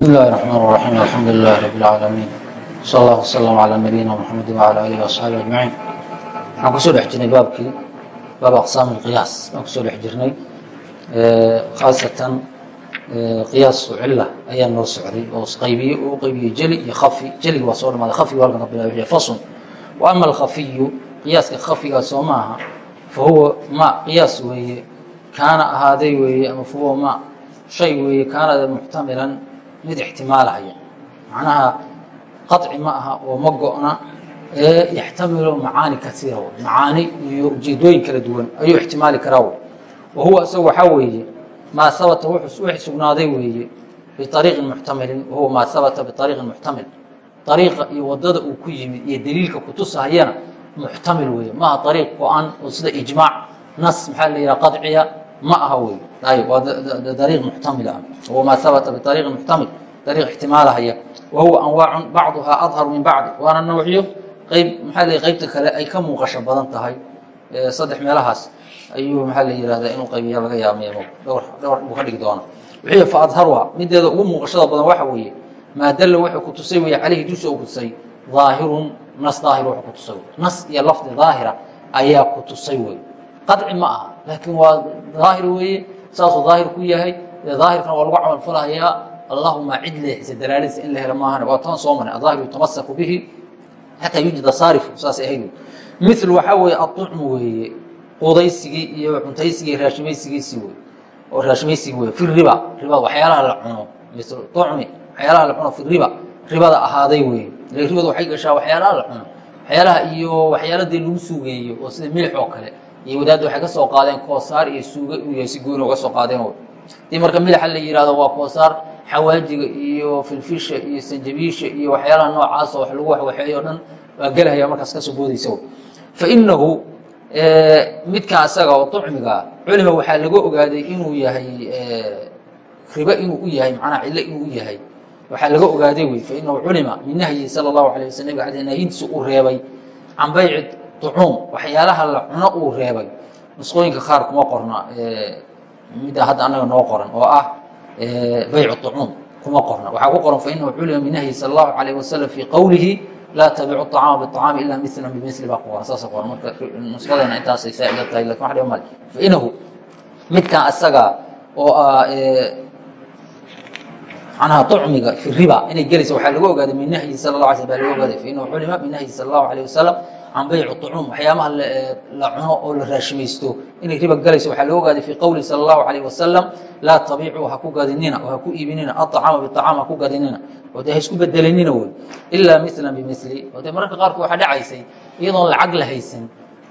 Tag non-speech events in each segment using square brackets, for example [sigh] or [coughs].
بسم الله الرحمن الرحيم الحمد لله رب العالمين sal allah wslm calى nabiyina mxamedi wala alihi waصxaabi ajmaciin waxaan kusoo dhex jirnay baabkii baab aqsaam اlqiyaas baan kusoo dhex jirnay khaasatan qiyaasu cila ayaa noo socday oo qaybiye u qaybiyey jeli iyo kafi jeliga waa soo dhamaaday kafiga halkan ka bilaa fasun wa ama alkhafiyu qiyaaska khafiga soo maaha fa huwa ma qiyaas weeye kaana ahaaday weeye ama fa huwa ma shay weeye kaanada muxtamilan mid ixtimaalahaya macnaha qaطci ma aha oo ma go-na ee yaxtamilu macaani kaiira macaani iyo ujeedooyin kala duwan ayuu ixtimaali karaa wa huwa isagu weeye maa habata wixii sugnaaday weeye biariiqin muxtamilin wahuwa maa habata biariiqin muxtamil ariiqa iyo waddada uu ku yimid iyo daliilka kutusahayana muxtamil weeye. Maaha ariiq go-an oo sida ijmaac nas maxaa la yidhaha qaciya ma aha wey waa dariiq muxtamil ah wahuwa maa habata biariiqin muxtamil dariiq ixtimaalahaya wahuwa anwaacun bacduhaa adharu min bacdi waana noocyo qayb maxaa la qaybta kale ay ka muuqasho badan tahay saddex meelahaas ayuu maxaa la yihahdaa inuu qaybiya laga yaameymo dhowr dhowr buu ka dhigi doona wixii fa adharuha mideeda ugu muuqashada badan waxa weeye maa dalla wuxuu ku tusay weeye calayhi dusha uu kutusay daahirun nas daahir wuxuu ku tusay nas iyo lafdi daahira ayaa ku tusay wey qadci ma aha laakiin waa daahir weeye saasuu daahir ku yahay. Daahirkana waa lagu camal falahayaa allahuma cid leexisa dalaaladiisa in la helo maahan waa tan soo marnay adaahiru yutamasaku bihi xataa yujida saarifu saasay ahayd. Mil waxaa weeye aطucmu weeye qudaysigii iyo cuntaysigii raashimaysigiisii wey oo raashimaysigii wey fi riba ribada waxyaalaha la cuno. Mil ucmi waxyaalaha la cuno fi riba. Ribada ahaaday weeye. Ribada waxay gashaa waxyaalaha la cuno. Waxyaalaha iyo waxyaaladii lagu suugeeyo oo sida milix oo kale iyo wadaadda waxay ka qaadeen koosaar iyo suuga uu yahay si gooni uga soo qaadeen dii marka milixa la yihahdo waa koosaar xawaajiga iyo filfisha iyo sanjabiisha iyo waxyaalaha noocaasa wax lagu waxwaxeeyo dhan waa gelahaya markaas ka soo boodaysa fainahu midka asaga oo ucmiga culima waxaa laga ogaaday inuu yahay ribo inuu u yahay macnaha cilo inuu u yahay. Waxaa laga ogaaday wey fainahu culima min nahyi sala allahu alayh wasal nabig ale nahyintiisa reebay. Can bayci ducuum waxyaalaha la cuno uu reebay. Nusqooyinka qaar kuma qorna mida hadda anaga noo qoran oo ah baycu ducuum kuma qorna. Waxaa ku qoran fainahu culima binahyi sal allahu alayh wasalam fii qowlihi laa tabicu acaama biacaami ila milan bimili baa ku saasa qoran. Marka nusqadana intaasay saa'ila tahay laakiin wax dhiba male fainahu midkan asaga oo ah manaha ducmiga fi riba inay gelaysa waxaa lagu ogaaday min nahyi sal la alay sl baa lagu ogaaday fainahu culima binahyi sal allahu alayh wasalam can bayci طucuum waxyaabaha la cuno oo la raashimaysto inay riba galayso waxaa loo ogaaday fii qowlihi sal اllahu alayh wasalam laa tabicuu ha ku gadinina oo ha ku iibinina aطacaama biطacaam ha ku gadinina oo dee ha isku bedelinina wey ilaa mila bimili oo dee mararka qaarkood waxaa dhacaysay iyadoon lacag la haysan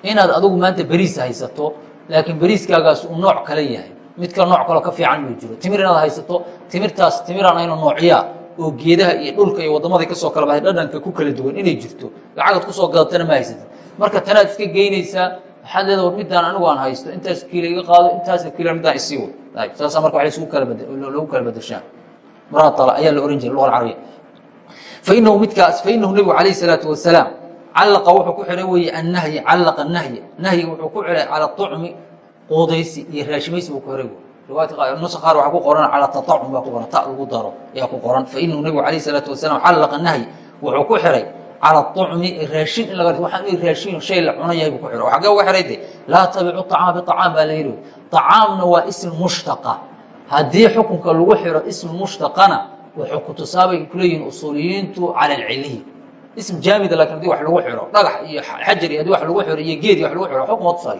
inaad adigu maanta beriis haysato laakiin beriiskaagaas uu nooc kale yahay mid kale nooc kaleo ka fiican inuu jiro timir inaad haysato timirtaas timiraan aynu noocyaa oo geedaha iyo dhulka iyo wadamaday ka soo kala bahay dhadhanka ku kala duwan inay jirto lacagaad ku soo gadatana ma haysatid marka tanaad iska geynaysaa waxaad leeda war midaan anigu aan haysto intaas kiilo iga qaado intaasa kiilo midaan isii way saasa marka wa isugu kala lagu kala bedeshaan muratala ayaa la ohan jiray luga alcarabiya fainahu midkaas fainahu nebigu calayh isalaatu wasalaam callaqa wuxuu ku xihay weeye annahyi callaqa nahya. Nahyiga wuxuu ku xihay cala tucmi quudaysi iyo raashimaysi buu ku xihay nusa qaar waaa ku qoran calaa taacum baa ku qoran ta lagu daro ayaa ku qoran. Fainahu nabigu alayh salaatu wasalaam xallaqa nahyi wuxuu ku xiray cala acumi raashin in laga waa in raashin shay la cunan yahay buu ku xiro xagee uga xirayde laa tabicu acama biacaam baa la yidhi. Acaamna waa ism mushtaqa. Haddii xukunka lagu xiro ism mushtaqana wuxuu kutusaabay kuleeyihiin usuuliyiintu cala alciliyi ism jaamida laakiin haddii wax lagu xiro dhagax iyo xajar iyo haddii wax lagu xiro iyo geed iyo wax lagu xiro xukuma tusaay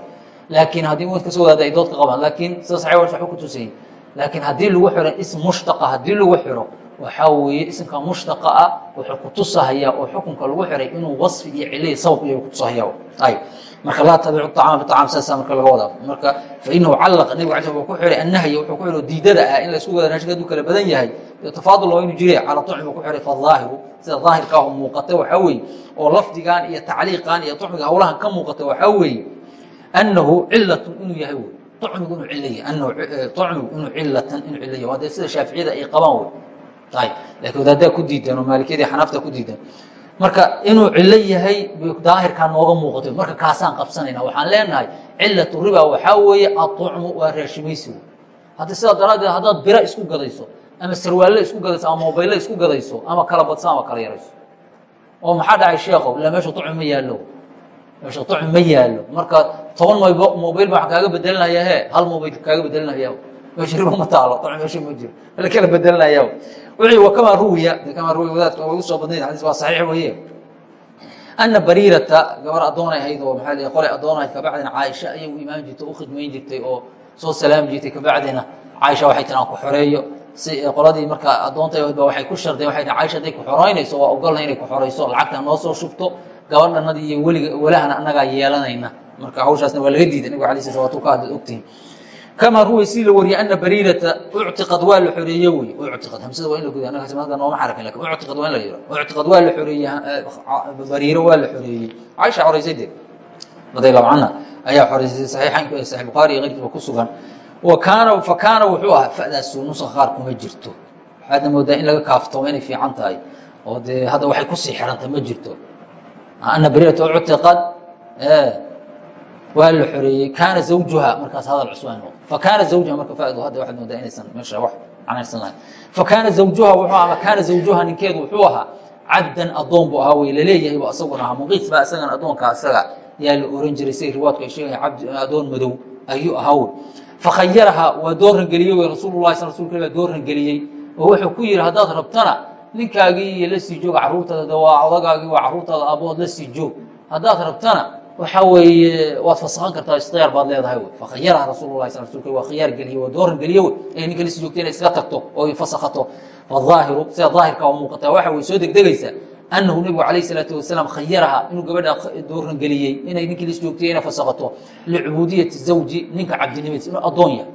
laakiin haddii mid ka soo wadaada ay dood ka qabaan laakiin sida saxi wa ku tusayin laakiin haddii lagu xiro ism mushtaqa haddii lagu xiro waxaa weeye ismka mushtaqa ah wuxuu ku tusahayaa oo xukunka lagu xiray inuu wasfi iyo ciliy sabab iyo kutusahaya ay marka laa tabicu طacaama biطacaam saasa marka laga wadaa. Marka fainahu callaqa nebig ala sl ku xihay annahya wuxuu ku xihay diidada ah in la isku wada raashinka haduu kala badan yahay. Tafaadul waa inu jire cala tucmi buu ku xihay fadaahiru sida daahirka oo muuqata waxaa weeye. Oo lafdigan iyo tacliiqan iyo tucmiga hawlahan ka muuqata waxaa weeye annahu cilatun inuu yahay wey ucmigu inuu cilaya anahu ucmigu inuu cilatan inuu cilaya waa dee sida shaaficiyada ay qabaan wey ay lakiin wadaadaa ku diidan oo maalikiyada xanaafta ku diidan marka inuu cilo yahay daahirkaa nooga muuqato marka kaasaan qabsanayna waxaan leenahay cilatu riba waxaa weeye aطucmu waa raashimaysi wey hadda sidaa daraaddeed haddaad bira isku gadayso ama sarwaalle isku gadayso ama mobaylle isku gadayso ama kala badso ama kala yarayso oo maxaa dhacay sheekhow ilaa meesha ducmi ma yaallo meesha ducmi ma yaallo marka toban mobayl baa kaaga bedelinaya he hal mobayl kaaga bedelinaya meesha riba ma taalo meesha ma jiro. La kala bedelinaya wixii wa kamaa ruwiya kamaa ruwiya wadaadka way u soo badnayd xadiis waa saxiix weeye. Ana bariirata gabar addoonay ahayd oo maxaa lihi qolay addoonay kabacdina caaisha ayay u imaan jirtay u khidmayn jirtay oo soo salaami jirtay kabacdina caaisha. Waxay tiraan ku xoreeyo. Si qoladii markaa addoonta ba waxay ku shardeen waxay caaisha hadday ku xoreynayso waa ogolna inay ku xoreyso lacagta noo soo shubto gabadhanadii iyo weliga walahana annagaa yeelanayna marka hawshaasna waa laga diiday nabiga alay sl ka hadlad ogtihin kamaa ruway si la wariyey ana bariirata uctiqad waa la xoreeye wey uctiqad hamsada waa in la guda annaga hadda nooma xarakin laakiin uctiqad waa in la yiro. Uctiqad waa la xoreeyey bariiro waa la xoreeyey. Caaisha xoreysay de radiallahu canha ayaa xoreysay saxiixaynka saxiix bukhaari iyo keyrkiiba ku sugan. Wakaana fakaana wuxuu ahaa fadaasu nuska qaar kuma jirto. Waxaadna moodaa in laga kaaftoomo inay fiican tahay. Oo dee hadda waxay ku sii xirantay ma jirto. Ana bariirata uctiqad waa la xoreeyey kaana zawjuha markaas hadal cusbaan fakaana zawjuha marka faaidu hadda waxaad moodaa inaysan meesha wax canaysan lahayn. Fakaana zawjuha wuxuu ama kaana zawjuha ninkeedu wuxuu ahaa cabdan addoon buu ahaa wey la leeyahay bu asaguna ahaa muqiis baa isagan addoonka isaga yaa la oran jiray siday riwaadku ay sheegayan cabd addoon madow ayuu ahaa wey fakhayaraha waa doorangeliyey wey rasuululahi sal rasulka baa doorangeliyey oo wuxuu ku yihi haddaad rabtana ninkaagii la sii jooga carruurtaada waa odagaagii waa carruurtaada aabood la sii joog haddaad rabtana waxaa weeye waad fasakhan kartaa ikhtiyaar baad leedahay wey. Fakhayaraha rasuululahi sal rasulka waa khiyaar geliye waa dooran geliye wey. Inay ninka sii joogta inay iska tagto oo fasakhato fadaahiru sida daahirka oo muuqataa. Waxa way soo degdegaysaa anahu nebigu calayh salaatu wasalaam khayaraha inuu gabadha doorangeliyey inay ninkii lis joogtay inay fasakhato licubuudiyati zawji ninka cabdinimadiis inuu addoon yahay.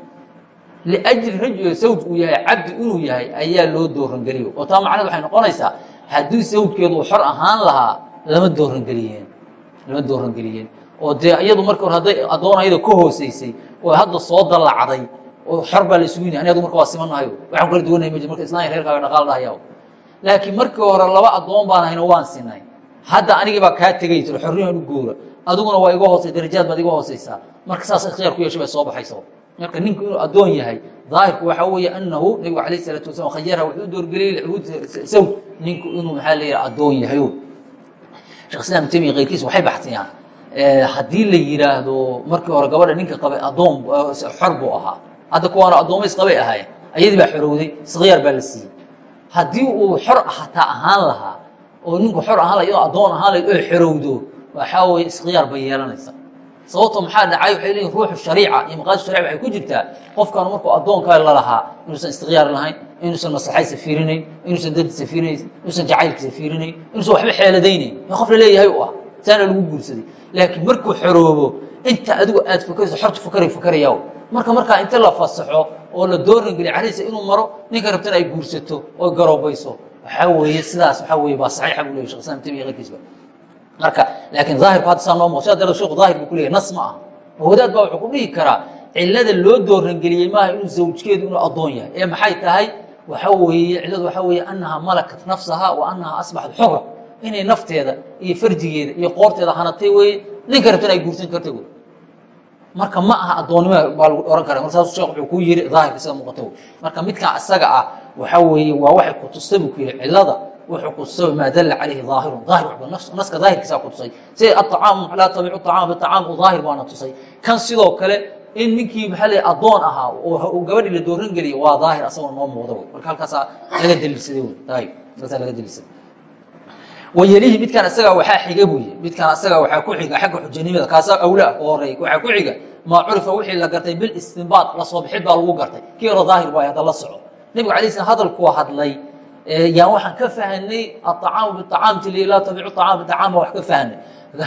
Liajli zawj uu yahay cabdi inuu yahay ayaa loo doorangeliyo oo taa macned waxay noqonaysaa haddii zawjkeedu uu xor ahaan lahaa lama doorangeliyeen lama doorangeliyeen oo dee iyadu marka hore hadday addoon ayada ka hooseysay oo hadda soo dallacday oo xor baa la isugu yini aniadu marka waa simanahayo waxaan kala duwanay ma jir marka islaan reerkaaga dhaqaal dhahaya laakiin markii hore laba addoon baan hayno waan sinay. Hadda anigii baa kaa tegay tiro xorriyan u goora adiguna waa iga hoosay darajaad baad iga hooseysaa marka saas ikhtiyaar ku yeeshay bay soo baxaysa marka ninku inuu addoon yahay daahirku waxaa weeye anahu nebigu alayh isalaatu wasalam khayaraha wuxuu doorgeliyey licubuud sawj ninku inuu maxaa leeyahay addoon yahay shekh islam temiya keyrkiisa waxay baxsiyaan. Haddii la yidhaahdo markii hore gabadha ninka qabay addoon xor buu ahaa. Hadda kuwaana addoomays qabay ahaayeen. Ayadii baa xorowday iskhiyaar baa la siiyey. Haddii uu xor hataa ahaan lahaa oo ninku xor ahaan la iyadoo addoon ahaan layd oo xorowdo waxaa weeye iskhiyaar bay yeelanaysa sababto maxaa dhacay waxay leeyihiin ruuxu shariica iyo maqaasdu sharica waxay ku jirtaa qofkan markuu addoonkaa la lahaa inuusan istikhyaar lahayn inuusan maslaxaysa fiirinayn inuusan dantiisa fiirinayn inuusan jacaylkiisa fiirinayn inuusan waxba xeeladaynayn. Ee qof la leeyahay u ah saana lagu guursaday. Laakiin markuu xoroobo inta adigu aad fakarayso xortu fakaray fakarayaa marka markaa inta la fasaxo oo la doorangeliya cariisa inuu maro ninka rabtana ay guursato oo garoobayso waxaa weeye sidaas waxaa weye waa saxiixa buu leyahy shekh islam temiya keyrkiisba marka laakiin daahirku hadda saa noo muuqo sidaa darteed sheekhu daahir buu ku leeyahy nas ma ah. Oo wadaad baa wuxuu ku dhihi karaa cillada loo doorangeliyey maaha inuu zawjkeedu inuu addoon yahay. Ee maxay tahay? Waxa weeye cilladu waxaa weeye annaha malakat nafsaha wa annaha asbaxat xura inay nafteeda iyo farjigeeda iyo qoorteeda hanatay weeye ninka rabtana ay guursan kartay wey marka ma aha addoonnimo baa lagu ohan kara mar saasuu sheekh wuxuu ku yiri daahirka sida muuqata wey marka midkan isaga ah waxaa weeye waa waxay ku tustay buu ku yihi cillada wuxuu kutusay maa dala calayhi aahiru aahir waba naska daahirkiisaa ku tusay. Sida aacaamu laa tabicu acaam acaamku daahir baana tusay. Kan sidoo kale in ninkii maxaale addoon ahaa oo gabadhii la dooran geliya waa daahir asagoo noo muuqda wey marka halkaasaa laga daliilsaday wey halkaasaa laga daliilsaday wayelihi midkaan isagaa waxaa xiga buuye midkaan asagaa waxaa ku xiga xagga xujanimada kaasaa awla ah oo horeey waxaa ku xiga. Maa curifa wixii la gartay bilistinbaad la soo bixid baa lagu gartay. Kii hore daahir waayo hadda la soco. Nebigu alay slam hadalkuu hadlay yaan waxaan ka fahanay aacaamu biacaam tili laa tabicu acaam biacaam baa wax ka fahanay.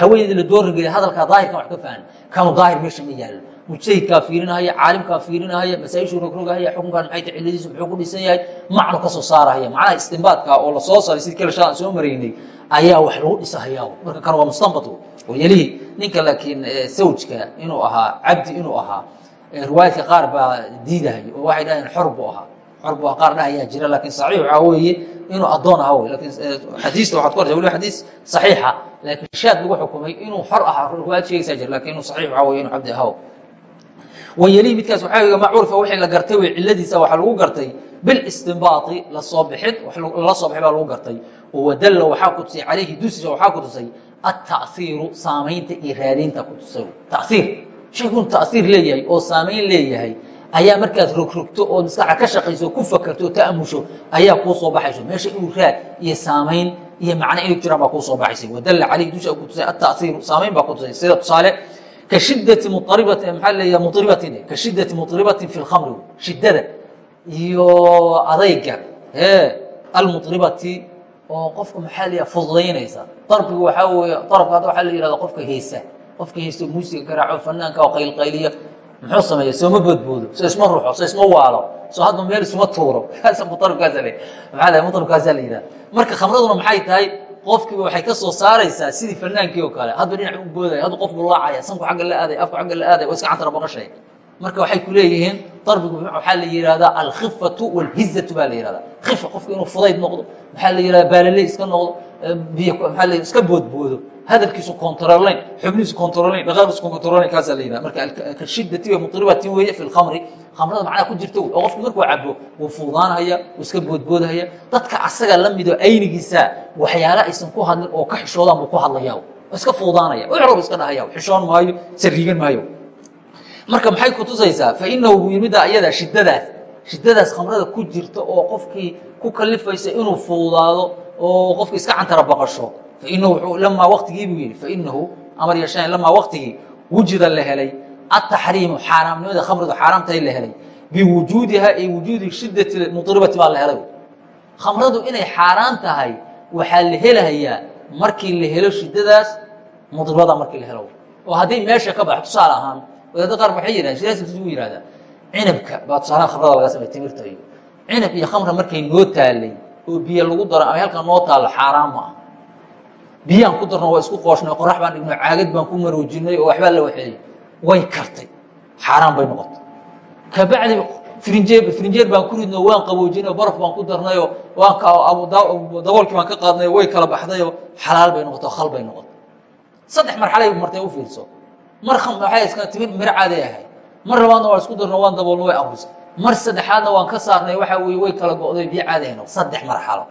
Haweeneydii la doorangeliya hadalkaa daahirkan wax ka fahanay. Kanu daahir meesha ma yaallo. Mujtahidkaa fiirinahaya caalimkaa fiirinahaya masaaishuu rogrogahaya xukunkan maxay ta cilladiisu muxuu ku dhisan yahay macnu ka soo saarahaya. Macnaha istinbaadka oo la soo saaray sidii kale shaan soo maraynay ayaa wax lagu dhisahayaa marka kan waa mustanbat wayelihi ninka laakiin sawjka inuu ahaa cabdi inuu ahaa riwaayadka qaar baa diidahay oo waxay dhaheen xor buu ahaa xor buu qaar dhahayaa jira laakiin saxiix waxaa weeye inuu addoon ahaa wey lakiin xadiista waxaad ku arta waliba xadiis saxiixa laakiin shaad lagu xukumay inuu xor ahaa riwaayad sheegaysaa jira laakiin inuu saxiix waxaa weye inuu cabdi ahaa. Wayelihi midkaas waxaa maa curfa wixii la gartay wey cilladiisa waxaa lagu gartay bilistinbaati la soo bixid lala soo bixi baa lagu gartay. Wadalla waxaa ku tusay calayhi dusisa waxaa ku tusay alta'hiiru saamaynta iyo raadaynta ku tusay ta'iir shaygu inu ta'iir leeyahay oo saamayn leeyahay ayaa markaad rogrogto oo maskaxa ka shaqayso ku fakerto oo ta'amusho ayaa kuu soo baxayso. Meesha inuu raad iyo saamayn iyo macno inay jiraan baa kuu soo baxaysay. Wadalla calayhi dusha ku tusay alta'hiiru saamayn baa ku tusay. Sida tusaale ka shidati muaribati maxaa leeyaha muaribatin ka shidati muaribatin fi lkhamri shiddada iyo adayga ee almuaribati oo qofka maxaa la fududaynaysa. Darbigu waxaa weeye darabka hadda waxaa la yihahda qofka heesa. Qofka heesto muusiga garaaco fanaanka oo qaylqayliya muxuu sameeya sooma boodboodo. So isma ruxo so isma waalo. So [laughs] hadda meel isuma tuuro. Muaribkaasa maaa la yihahda marka khamraduna maxay tahay? Qofkiiba waxay ka soo saaraysaa sidii fanaankii oo kale. Hadba dhinac u boodaya hadda qofku laacaya sanku agga la aaday afku agga la aaday waa iska cantara baqashay. Marka waxay ku leeyihiin darbigu waxaa la yihahdaa alkhifatu walhizatu baa la yihahdaa khifa qofka inuu fudayd noqdo. Maxaa la yihahdaa baalale iska noqdo iska boodboodo hadalkiisu controlayn xubnihiisu controlayn dhaqaaqiisu controlayn kaasaa la yihahda marka kashidati wa mutribatin weeye fi lkhamri khamrada macnaha ku jirta oo qofku markuu cabo wuu fuudaanhaya wuu iska boodboodhaya dadka asaga la midoo aynigiisa waxyaala aysan ku hadlin oo ka xishoodaan buu ku hadlaya iska fuudaanaya. Wixrob iska dhahaya. Xishoon maayo sariigan maayo. Marka maxay kutusaysaa fainahu buu yimida ayada shidadaas shidadaas khamrada ku jirta oo qofkii ku kalifaysa inuu fuudaado oo qofki iska cantara baqasho. Fainahu lamaa waktigii buu yihi fainahu amar yeeshaan lamaa waktigii wujida la helay. Ataxriimu xaaraamnimada khamridu xaaraamtahay la helay. Biwujuudiha ay wujuudi shidati muطribati baa la helay. Khamradu inay xaaraan tahay waxaa la helahayaa markii la helo shidadaas muطribada markii la helo. Oo hadday meesha ka baxo tusaale ahaan wadaadda qaar waxay yidhahan shidaas ugu yihahdaa cinabka baa tusaalaha khamrada laga samay timirta iyo cinab iyo khamra markay noo taalay oo biyo lagu daro ama halkaa noo taallo xaaraan ma ah biyaan ku darno waa isku qooshnay qorax baan dhigno caagad baan ku maroojinay oo waxbaa la waxeeyey way kartay. Xaaraan bay noqotay. Kabacdi frinjeer frinjeer baan ku ridno waan qaboojinay oo baraf baan ku darnayoo waan daboolkii baan ka qaadnayo way kala baxdayoo xalaal bay noqotay khal bay noqotay. Saddex marxalay martay u fiirso. Mar waxay iska timir miro caaday ahayd mar labaadna waa isku darno waan daboolno way abusay mar saddexaadna waan ka saarnay waxa weye way kala go'day biyo caadi hayno saddex marxalo.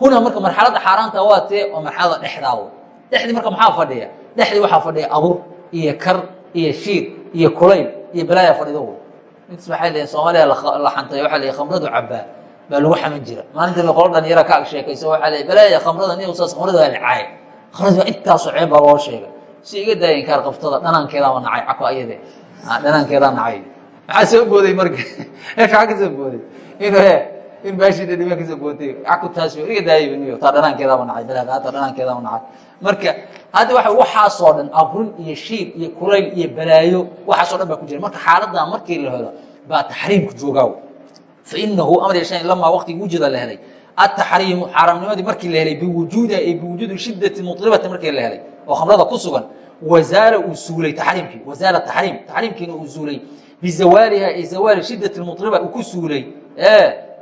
Huna marka marxaladda xaaraanta waa tee oo marxalada dhexdaawo dhexdii marka maxaa fadhiya? Dhexdii waxaa fadhiya abur iyo kar iyo shiir iyo kulayl iyo balaaya fadhido int waxay leeyiin soomaaliya la xantay waxa leeyihiin khamradu cabaa baa lagu xaman jira maalinta ba qolo dhalinyara ka ag sheekayso waxaa leeyihiin balaaya khamrada niyo saas khamrada waa la caay khamrada waa intaasoo ceeb baa loo sheegay. Si iga daaya inkaar qabtada dhanaankeedaaba nacay cako ayade dhanaankeedaa nacay maxaa soo booday marka. [laughs] Maxaa ka soo booday. In baashii dhadhima ka soo bootay caku taas iga daayay taa dhanaankeedaaba nacay balaaqaata dhanaankeedaaba nacay. Marka hadda waxa waxaasoo dhan abrin iyo shiir iyo kulayl iyo balaayo waxaasoo dhan baa ku jira. Marka xaaladaa markii la helo baa taxriimku joogaaw fainahu amar yeeshaan lamaa waqtigii wujida la helay. Ataxriimu xaaraamnimadii markii la helay biwujuudiha ay biwujuudi shidati muطribati markii la helay oo khamrada ku sugan wazaala uu suulay taxriimkii wazaala taxriim taxriimkiina uu suulay bizawaaliha ay zawaali shidati muطriba uu ku suulay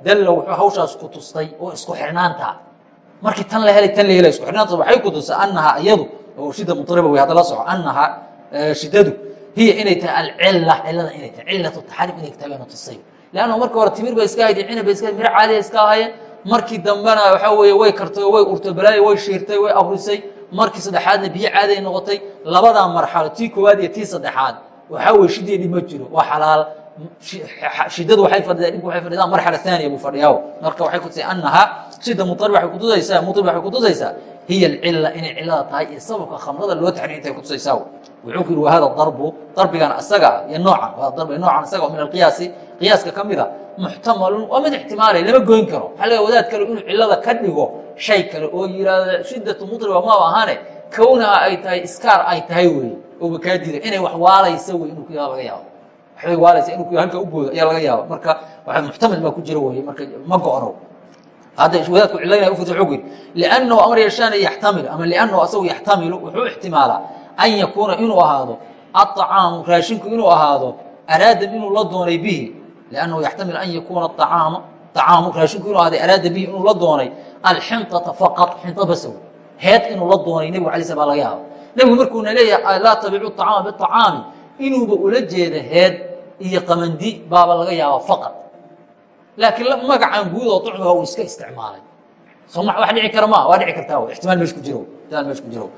dalla wuxuu hawshaas ku tustay oo isku xirnaanta markii tan la helay tan la helay isku xirnaanta waxay ku tustay annahaa iyadu oo shida muطriba wey hadda la soco annahaa shidadu hiya inay tahay alcila cilada inay tahay cilatu taxriim inay tahay baynu tusay leanna marka hore timir ba iska hayd cinab ba iska miro caadiya iska ahayeen markii dambena waxaa weeye way kartay way urtay balaayo way shiirtay way abrisay markii saddexaadna biyo caaday noqotay labadaa marxalo tii koowaad iyo tii saddexaad waxaa weye shideedii ma jiro. Waa xalaal. Shidadu waay fadhidaa dhibku waay fadhidaa marxala aaniya buu fadhiyaa marka waxay kutusay annahaa shida muarib waxay kutusaysaa muarib waxay kutusaysaa hiya alcila inay cilada tahay iyo sababka khamrada loo taxriim intay kutusaysaa wuxuu ku yidhi wa hada darbu darbigan asaga iyo noocan hada darbi noocan asaga min alqiyaasi qiyaaska ka mida muxtamalun waa mid ixtimaalay lama goyn karo. Waxaa laga wadaad kale inuu cilada ka dhigo shay kale oo yidhaahdo shidatu mutriba maba ahane kownaha ay tahay iskaar ay tahay ooba kaa diida inay wax waalaysa wey inuu kuyaa laga yaabo. Waxbay waalaysa inuu halka u boodo ayaa laga yaaba marka waxaa muxtamil baa ku jira weye. Marka ma go-no. Hadda wadaadku cilayna u fasaxo yidhi liannahu amar yashaana yaxtamilu. Ama liannahu asagu yaxtamilu wuxuu ixtimaalaa an yakuuna inuu ahaado aacaamu raashinku inuu ahaado araadan inuu la doonay bihi. Liannahu yaxtamilu an yakuuna aacaama acaamu raashinku inuu ahaaday araada bihi inuu la doonay alxinطata faqad xinto basow heed inuu la doonay nebigu alay sl baa laga yaaba nebigu markuuna leeyahay laa tabicu acaama biacaami inuuba ula jeeda heed iyo qamandi baaba laga yaaba faqad laakiin magacan guud oo ucmiga uu iska isticmaalay. So wax dhici kara ma? Waa dhici kartaa ixtimaal meesh ku jiro ixtimaal meesh ku jiro.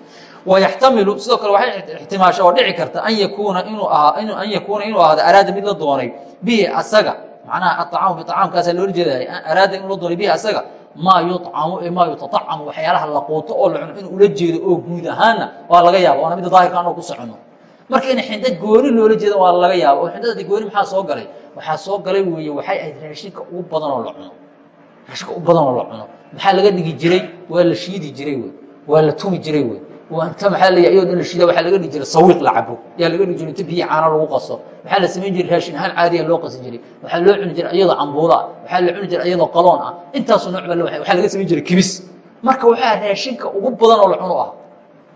Wayaxtamilu sidoo kale waxay ixtimaasha oo dhici karta an yakuuna inuu ahaa an yakuuna inuu ahaado araada mid la doonay. Bihi asaga macnaha aطacaamu biطacaamkaasaa loola jeeday araada inuu la doonay bihi asaga maa yucamu ee maa yutaacamu waxyaalaha la quuto oo la cuno inuu ula jeedo oo guud ahaanna waa laga yaaba waana midda daahirka anoo ku socono marka in xinda gooni loola jeeda waa laga yaaba oo xindada gooni maxaa soo galay? Waxaa soo galay weeye waxay ahayd raashinka ugu badan oo la cuno. Raashinka ugu badan oo la cuno. Maxaa laga dhigi jiray? Waa la shiidi jiray wey waa la tumi jiray wey inta maxaa leeyahay iyadoo dhan la shida waxaa laga dhigi jiray sawiiq la cabo yaa laga dhigi jiray inta biyo caano lagu qaso. Waxaa la samayn jiray raashin ahaan caadiya loo qasan jiray? Waxaa loo cuni jiray iyadoo cambuuda ah. Waxaa la cuni jiray iyadoo qaloon ah. Intaasoo nooc baa waxaa laga samayn jiray kibis. Marka waxaa raashinka ugu badan oo la cuno ah.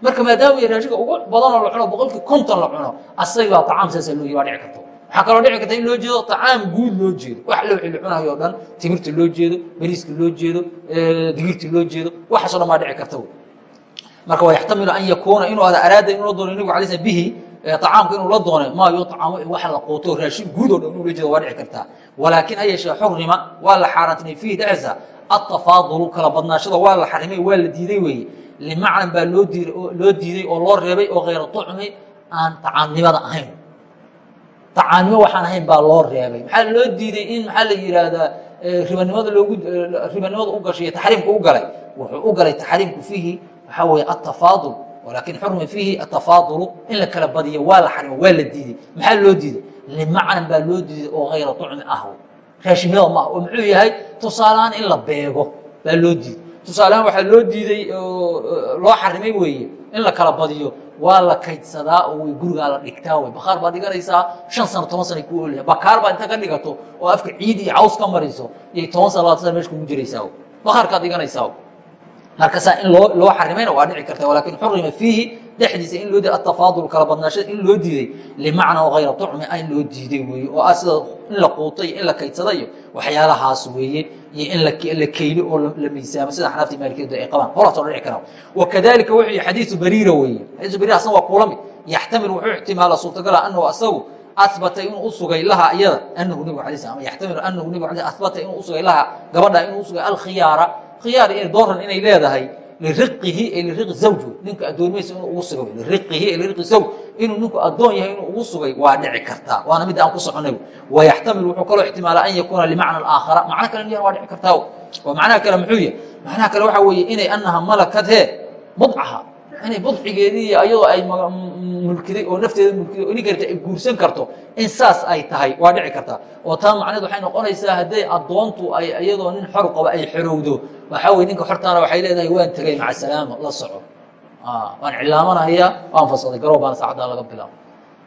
Marka maadaama iyo raashinka ugu badan oo la cuno boqolkii konton la cuno asagaa tacaam saasaa loo yihi waa dhici karta waxaa kaloo dhici karta in loo jeedo tacaam guud loo jeedo. Wax loo xili cunayo o dhan timirta loo jeedo bariiska loo jeedo digirta loo jeedo waxaasoo dhan baa dhici karta marka waa yaxtamilu an yakuuna inuu ada araada inuu la doono nabigu alay sl bihi acaamka inuu la doonay maa yucamu wax la quuto raashin guud oo dhan inuu la jeedo waa dhici kartaa walaakin ha yeeshee xurima waa la xaaraantinay fiihi dhexdiisa atafaadulu kala badnaashada waa la xarimay waa la diiday weeye. Limacnan baa loo loo diiday oo loo reebay oo hayra tucmi aan tacaamnimada ahayn. Tacaamnimo waxaan ahayn baa loo reebay. Maxaa loo diiday in maxaa la yidhaahdaa ribanimada loogu ribanimada u gashay taxriimka u galay? Wuxuu u galay taxriimku fiihi waxaa weeye atafaadul walaakin xurma fiihi atafaadulu in la kala badiyo waa la xarimo waa la diiday. Maxaa loo diiday? Limacnan baa loo diiday oo hayra tucmi ah raashimada ma ah oo muxuu yahay tusaalehaan in la beego baa loo diiday. Tusaalehaan waxaa loo diiday loo xarimay weeye in la kala badiyo waa la kaydsadaa oo way gurigaa la dhigtaa wey bakaar baad dhiganaysaa shan sano toban sana ku olya bakaar baad inta ka dhigato oo afka ciid iyo caws ka mariso yay toban sana labaatan sana mesh kugu jiraysaa bakaarkaad dhiganaysaa markaasaa in loo loo xarimayna waa dhici karta walaakin xurima fiihi dhexdiisa in loo diiday atafaadul kala badnaashada in loo diiday limacnaa hayra tucmi in loo diiday weeye oo ah sida in la quuto iyo in la kaydsada iyo waxyaalahaas weeye iyo in la keylo oo la miisaamo. Sida xanaafta maalikiyadu ay qabaan. Horaasoo dhici karaa wakadalika wuxuu yihi xadiisu bariira weeye. Xadiisu bariira asna waa kuula mid. Yaxtamil wuxuu ixtimaala suurtagala anahu asagu abata inuu usugay laha iyada. Anahu nabig alay slam yaxtamilu anahu nabig ala abata inuu usugay laha gabadha inuu usugay alkhiyaara khiyaar dooran inay leedahay liriqihi ee liriqi zawj ninka addoonmaysa inuu ugu sugay liriqihi ee liriqi zawj. Inuu ninku addoon yahay inuu ugu sugay waa dhici kartaa. Waana midda aan ku soconay. Wayaxtamil wuxuu kaloo ixtimaala an yakuuna limacna aakhara macno kale miyan waa dhici kartaa. Oo macnaha kale muxuu yahay? Macnaha kale waxaa weeye inay anaha malakad he budcaha inay budcigeedii iyo ayadoo ay mulkiday oo nafteeda mulkiday oo ninka ay guursan karto in saas ay tahay waa dhici kartaa oo taa macneed waxay noqonaysaa hadday addoontu ay iyadoo nin xor qaba ay xorowdo waxaa weye ninka xortaana waxay leedahay waan tegay maca salaama la soco. Waan cilaamanaya waan fasaday garoo baana saacaddaa laga bilaabo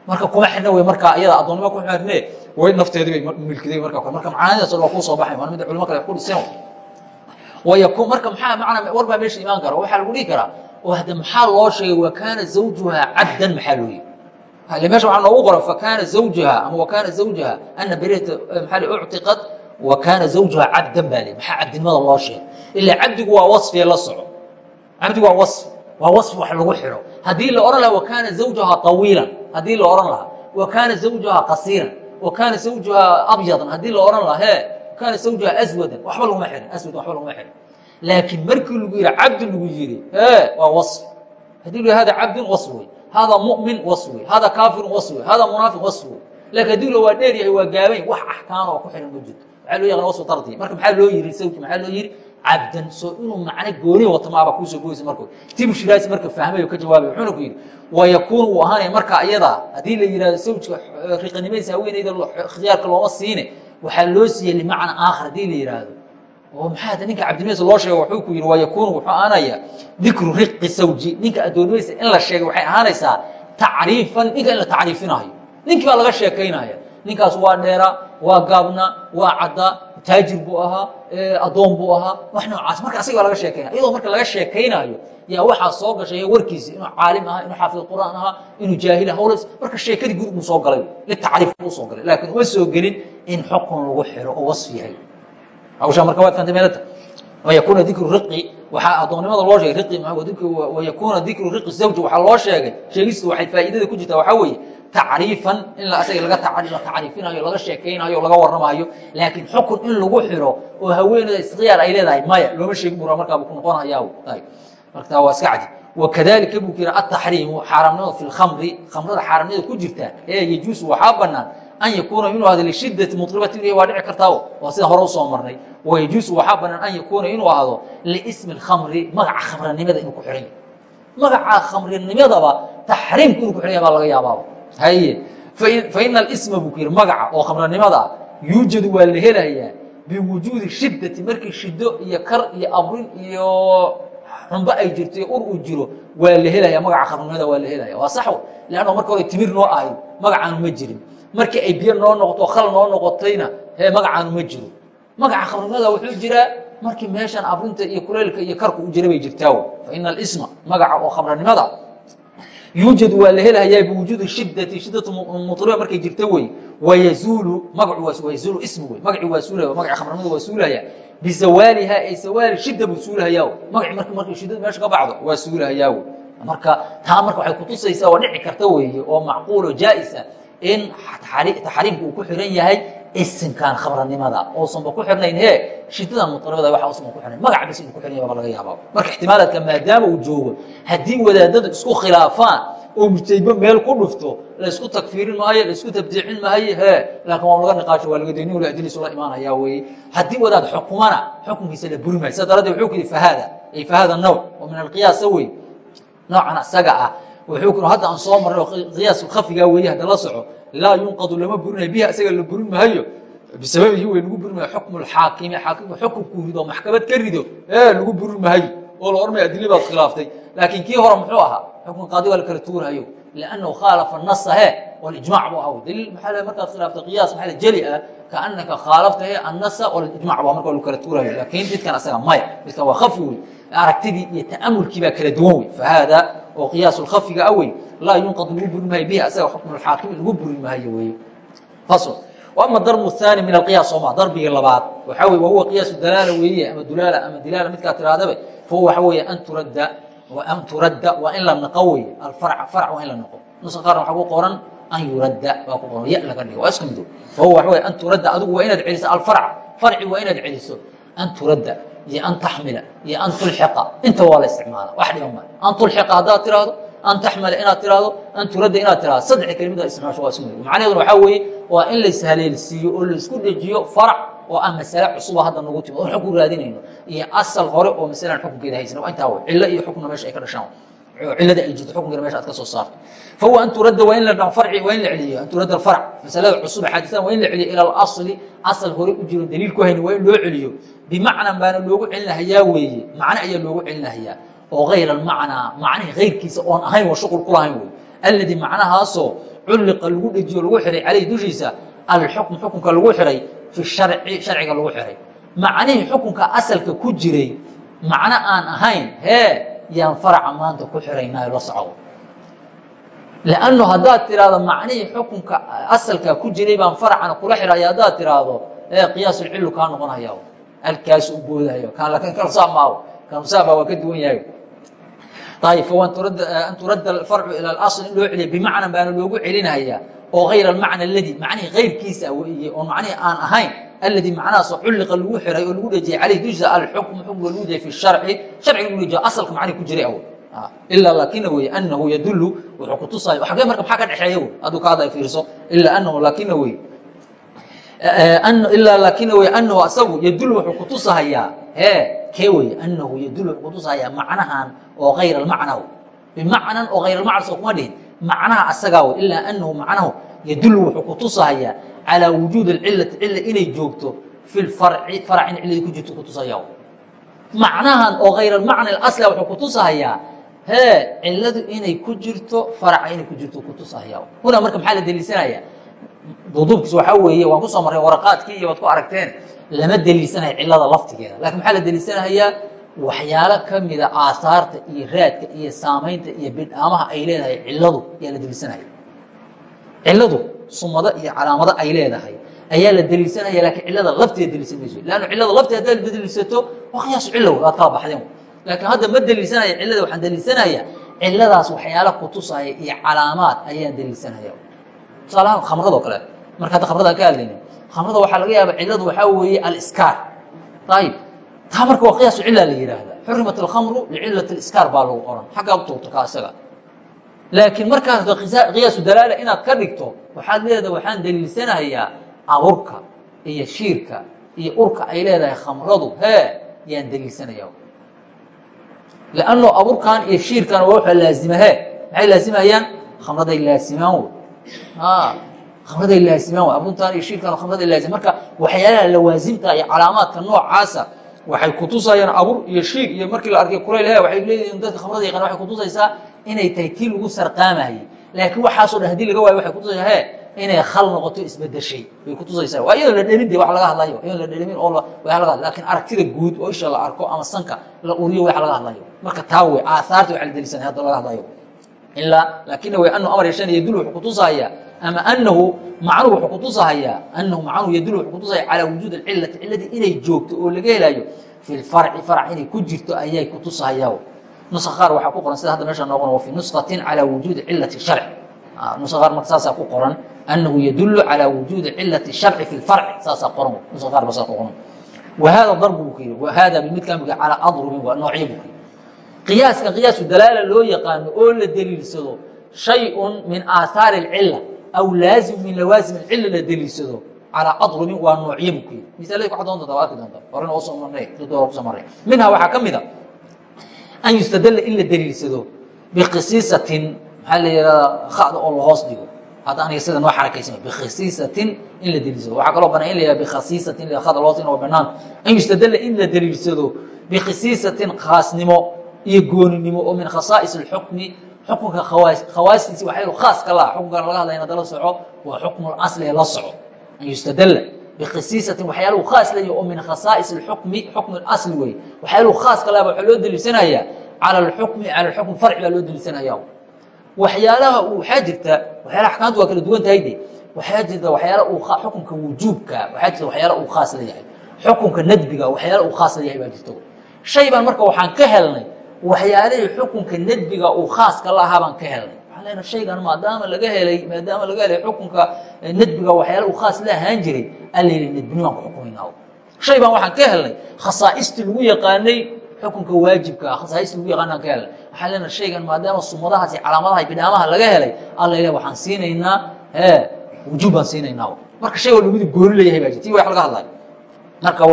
marka kuma xidhna wey markaa iyada addoonnimo kuma xidhne way nafteedii bay milkiday marka marka macaanidaas waa kuu soo baxay waana midda culimo kale ku dhiseen wayakuun marka maxaa macna war baa meesha imaan kara waxaa lagu dhihi karaa oo hadde maxaa loo sheegay wakaana zawjuhaa cabdan maxaa loo yihi meesha waxaa noogu qoran fakaana zawjaha ama wakaana zawjaha ana berita maxaa uctiqad wakaana zawjuha cabdan baa li maxaa cabdinimada loo sheegay? Ilaa cabdigu waa wasfiye la soco. Cabdigu waa wasfi waa wasfi wax lagu xidho. Haddii la odhan lahaa wakaana zawjaha طawiilan haddii la odhan lahaa wakaana zawjaha qasiiran wakaana zawjaha abyadan haddii la odhan lahaa he wakaana zawjaha aswadan waxba laguma xihin aswad waxba laguma xihin laakiin markii lagu yihi cabdi lagu yidhi e waa waصf hadii l hada cabdin waصf wey hada mumin waصf wey hada kaafirun waصf wey hada munaafiq waصf wey lakin hadii lo waa dheer yahay waa gaabany wax axkaam oo ku xihan ma jirto waxaa loo yaqana wasfu tardiya marka maxaa loo yihi sawji maxaa loo yihi cabdan soo inuu macno gooni wato maaba kuusoo goysa markood tibu shiraasi marka fahmay oo ka jawaabay wuxuuna ku yidhi wayakuunu wuu ahaanaya marka iyada haddii la yihahdo sawjka riqanimaysa haweeneyda khiyaarka looma siine waxaa loo siiyey limacna aakhar haddii la yidhaahdo oo maxaa ninka cabdinimaysa loo sheega wuxuu ku yidhi wayakuunu wuxuu ahaanaya dikru riqi sawji. Ninka addoonimaysa in la sheegay waxay ahaanaysaa tacriifan ninka in la tacriifinayo ninkii baa laga sheekaynaya ninkaas waa dheera waa gaabna waa cadda taajir buu ahaa addoon buu ahaa wax noocaas. Marka asaga baa laga sheekaynaya iyadoo marka laga sheekaynaayo yaa waxaa soo gashay warkiisi inuu caalim ahaa inuu xaafid qur'aan ahaa inuu jaahil aha hawlays marka sheekadii gud buu soo galay litacriif buu soo galay. Laakiin uma soo gelin in xukun lagu xiro oo wasf yahay hawshaa marka waad fahantay meelata wayakuuna dikru riqi. Waxaa addoonnimada loo sheegay wayakuuna dikru riqi zawji waxaa loo sheegay sheegistu waxay faa'iidada ku jirtaa. Waxaa weeye tacriifan in asaga laga tacriifinayo laga sheekaynayo laga warramayo laakiin xukun in lagu xiro oo haweeneyda iskhiyaar ay leedahay maya looma sheegin bura markaaba ku noqonayaa marka waa iska cadi. Wakadalika buu ku yidhi ataxriimu xaaraamnimada fi lkhamri khamrada xaaraamnimada ku jirta ee yajuusu waxaa bannaan an yakuuna inuu ahdo lishidati muطribatin waa dhici kartaa waa sida hore u soo marnay wayajuusu waxaa bannaan an yakuuna inuu ahdo liismi اlkhamri magaca khamranimada inuu ku xihan yahay magaca khamrinimadaba taxriimku inuu ku xihan yahay baa laga yaabaaba haye faina alisma buu ku yidhi magaca oo khamranimada ah yuujadu waa la helayaa biwujuudi shidati markii shido iyo kar iyo abrin iyo xunba ay jirto iyo ur uu jiro waa la helaya magaca khamrinimada waa la helaya waa sax leanno marka hore timir noo ahayd magacaanu ma jirin markii ay biyo noo noqoto khal noo noqotayna hee magacaanu ma jiro. Magaca khamrinimada wuxuu jiraa markii meeshan abrinta iyo kuleylka iyo karku u jira bay jirtaa faina alisma magaca oo khamranimada yuujadu waa la helayaa biwujuudi shidati shidatu muطriba markay jirta wey. Wayazuulu magacu wayazuulu ismi wey. Magaci waa suulaya magaca khamranimada waa suulaya. Bizawaaliha ay zawaali shida buu suulahayaa magaci mark markay shidadu meesha ka bacdo waa suulahayaa wey marka taa marka waxay kutusaysaa oo dhici karta weeye oo macquul oo jaa'isa in taxriimka uu ku xiran yahay isimkan khabranimada uusanba ku xirnayn he shidadan muطalibada waxa usanba ku xirnayn. Magac bas inuu ku xiran yahay baa laga yaabaa. Marka ixtimaalaadka maadaama uu joogo haddii wadaadadu isku khilaafaan oo mujtahidba meel ku dhufto laysku takfiirin maayo laysku tabdiicin maayo he laakiin waa laga niqaasho waa laga dayni la adiliisu la imaanaya weeye haddii wadaad xukumana xukunkiisa la buri maayo. Sida daraaddeed wuxuu ku yidhi fahaada. Ay fahaada nawc oo min alqiyaasa wey noocan asaga ah hadda aan soo marray oo qiyaasu khafiga weeye hadda la soco laa yunqadu lama burinayo bihi asaga la burin maayo. Bisababihi wey lagu burin maayo xukmu lxaakimi xaakimka xukunku rido maxkamad ka rido ee lagu burin maayo oo la odhanaya adili baad khilaaftay. Laakiin kii hore muxuu ahaa? Xukun qaadi waa la kala tuurayo. Liannahu khaalafa nasa he walijmac buu ahaa. Daliil maxaa markaad khilaaftay qiyaas maxaa jeli ah? Kaanaka khaalafta he annasa walijmac baa marka lagu kala tuurayo. Laakiin midkan asaga maya midkan waa khafi wey aragtidii iyo ta'amulkii baa kala duwan wey fahaada oo qiyaas lkhafiga a wey laa yunqad lagu burin maayo bihi asaga xukmu lxaakimi lagu burin maayo wey fasl ama darbu haani min alqiyaas sooma darbigii labaad waxaa wey wahuwa qiyaasu dalaala weeye ama dulaala ama dilaala midkaa tirahdaba fahuwa waxa weeye an turadda an turadda waa in la naqo weye alfarca farc waa in la naqo. Nuska qaarna waxaa ku qoran an yuradda baa ku qoran ya laga dhigo waa iska mido fahuwa waxa weye an turadda adigu waa inaad celiso alfarca farci waa inaad celiso an turadda iyo an taxmila iyo an tulxiqa. Inta waa la isticmaala wax dhiban ma an tulxiqa haddaad tiraahdo an taxmala inaad tiraahdo an turadda inaad tirahdo saddex kelimada isticmaasho waa isku macnaheeduna waxaa weeye waa in layshaleelsiiyo oo la isku dejiyo farac oo ah masale cusuba hadda nagu timi oon xukun raadinayno iyo asal hore oo masalan xukunkeeda haysan waa intaa wey cillo iyo xukna meesha ay ka dhashaan. Cilada ay jirto xukunkeeda meesha aad ka soo saarto. Fahuwa an turadda waa in la farci waa in la celiyo. An turadda alfarc masalada cusub xaadisadan waa in la celiyo ila alasli asal hore u jiro daliil ku hayni waa in loo celiyo bimacnan baana loogu celinahayaa weeye. Macno ayaa loogu celinahayaa oo hayr almacnaa macnihi hayrkiisa oon ahayn wa shuqul kulahayn wey alladii macnahaasoo culliqa lagu dhejiyo lagu xihay caleyh dushiisa alxukm xukunka lagu xihay fi sharci sharciga lagu xihay macnihii xukunka asalka ku jiray macno aan ahayn hee yaan faraca maanta ku xiraynaayo la soco lannu haddaad tiraahdo macnihii xukunka asalka ku jiray baan faracana kula xiraya haddaad tiraahdo ee qiyaasulcilu kaa noqonaya halkaasu u boodayo kan laakiin kalsaa maawo kansaaba waa ka duwan yahay. Ayb an turadda alfarcu ila alasl in loo celiya bimacnan baana loogu celinaya oo hayr almacna aladi macnihii kayrkiisa weeye oo macnihii aan ahayn alladii macnahaasoo culliqa lagu xiray oo lagu dhejiyay caleyh dushiisa alxukmu xukmga lagu dhejiyay fi sharci sharciga lagu dhejiyo asalka macnihi ku jiray aw ilaa laakina weye anahu yadulu wuxuu kutusaya xagee marka maxaa ka dhexeeya wy hadduu ka hadlay fiirso ilaa anahu laakina weye ilaa laakina weye anahu asagu yadulu wuxuu kutusahayaa hee kee weye anahu yadulu wuxuu kutusahayaa macnahan oo hayr almacna bimacnan oo hayr almacna soo kuma dhihin. Macnaha asagaa wey ilaa anahu macnahu yadulu wuxuu kutusahayaa calaa wujuudi alcilati cila inay joogto fi lfarci farac in ciladii ku jirto kutusaya macnahan oo hayr almacna alasla wuxuu kutusahayaa hee ciladu inay ku jirto faraca inay ku jirto kutusahaya huna marka maxaa la deliisanaya duuduubkiis waxaa weeye waan ku soo marray waraqaadkii iyo waad ku aragteen lama deliisanayo cilada laftigeeda. Lakin maxaa la deliisanayaa? Waxyaalo ka mida aahaarta iyo raadka iyo saamaynta iyo bidhaamaha ay leedahay ciladu yaa la deliisanaya ciladu sumado iyo calaamado ay leedahay ayaa la deliilsanaya laakiin cilada lafteeda deliilsan mayso. Lannu cilada lafteed haddaad deliilsato waa qiyaasu cilow aad kala baxdeen laakiin hadda ma deliilsanaya cilada waxaan deliilsanaya ciladaas waxyaala kutusaya iyo calaamaad ayaan deliilsanaya tusaalahaan khamradoo kale. Marka hadda khamrada ka hadlaynin khamrada waxaa laga yaaba ciladu waxaa weeye aliskaar. Ayib taa marka waa qiyaasu cila la yidhaahda xurimat alkhamru licilat aliskaar baa lagu qoran xaggaa u tuurta kaa isaga laakiin markaas qiyaasu dalaala inaad ka dhigto waxaad leedaha waxaan daliilsanayaa aburka iyo shiirka iyo urka ay leedahay khamradu. Hee yaan daliilsanaya lanno aburkan iyo shiirkan waa waa laazima. He maxay laazimayaan khamraday laasimaan khamraday laasimaan wey aburtan iyo shiirkan khamraday laazima marka waxyaalaha lawaasimta iyo calaamaadka noocaasa waxay kutusayaan abur iyo shiir iyo markii la arkay kulayl he waxay leeyihiin dadka khamrada yaqaan waxay kutusaysaa inay tahay tii lagu sarqaamayey laakiin waxaasoo dhan haddii laga waayo waxay kutusaysaa he inay khal noqoto isbedeshay bay kutusaysaa waa iyadoo la dhemin de wax laga hadlayo. Iyadoo la dhelimin oo wa laga laakiin aragtida guud oo isha la arko ama sanka la uriyo wax laga hadlayo. Marka taa wey aahaarta waxa la delisanay hadda laga hadlayo ilaa laakina way anahu amar yeeshan yadul wuxuu kutusahaya ama anahu macnuhu wuxuu kutusahayaa anahu macnuhu yadul wuxuu kutusahaya calaa wujuud alcilati ciladii inay joogto oo laga helayo fi lfarci farc inay ku jirto ayay kutusahayaan nuska qaar waxaa ku qoran sida hadda meesha nooqon wa fi nusqatin calaa wujuudi cilati sharci nuska qaar marka saasaa ku qoran anahu yadulu calaa wujuudi cilati sharci fi lfarci saasaa qoran nuska qaar ba saa ku qoran wahada darbu buu ku yidhi wahada bimidkan buga calaa adrubin waa noocyo buu ku yidhi qiyaaska qiyaasu dalaala loo yaqaano oo la deliilsado shayun min aahaari اlcila aw laazim min lawaasim اlcila la deliilsado calaa adrubin waa noocyo buu ku yidhi. Misalada ku caddoon doonta waa arki doonta horena oo marnay hore ku soo marray minhaa waxaa ka mid a an yustadala in la deliilsado bikhisiisatin maxaa la yihahdaa khada oo lahoos dhigo. Hadda aniga sida noo xarakaysan bikhisiisatin in la deliilsado waxaa kaloo banaan in la yihahda bikhasiisatin khada lahoos dhigo waa banaan an yustadala in la deliilsado bikhisiisatin khaasnimo iyo gooninimo oo min khasaa'is اlxukmi xukunka khawaastiisi waxay khaaska laha xukunkan laga hadlaya in dala soco waa xukmu asli ee la soco an yustadala bikhisiisatin waxyaalahu khaas leeya oo min khasaa'is اlxukmi xukmi asli wey waxyaalahu khaaska laha waxaa loo deliilsanayaa cala alxukmi cala alxukm farci baa loo deliilsanaya waxyaalaha waxaa jirta waxyaalaha axkaamtu waa kala duwan tahay de waxaa jirta waxyaala xukunka wujuubka waxaa jirta waxyaala uu khaas leeyahay xukunka nadbiga waxyaala uu khaas leeyahay baa jirta shay baan marka waxaan ka helnay waxyaalihii xukunka nadbiga uu khaaska lahaa baan ka helnay. Waxaan leenaha shaygan maadaama laga helay maadaama laga helay xukunka nadbiga waxyaala uu khaas la ahaan jiray alla yidhi nadbini baan ku xukumaynaa shay baan waxaan ka helnay. Khasaaistii lagu yaqaanay xukunka waajibka ah khasaaistii lagu yaqaana aan ka helnay. Waxaan leenaha shaygan maadaama sumadahaas iyo calaamadaha iyo bidhaamaha laga helay alla yidhi waxaan siinaynaa ee wujuub baan siinaynaa marka shay walba miduu gooni leeyahay baa jirti wax laga hadlayo marka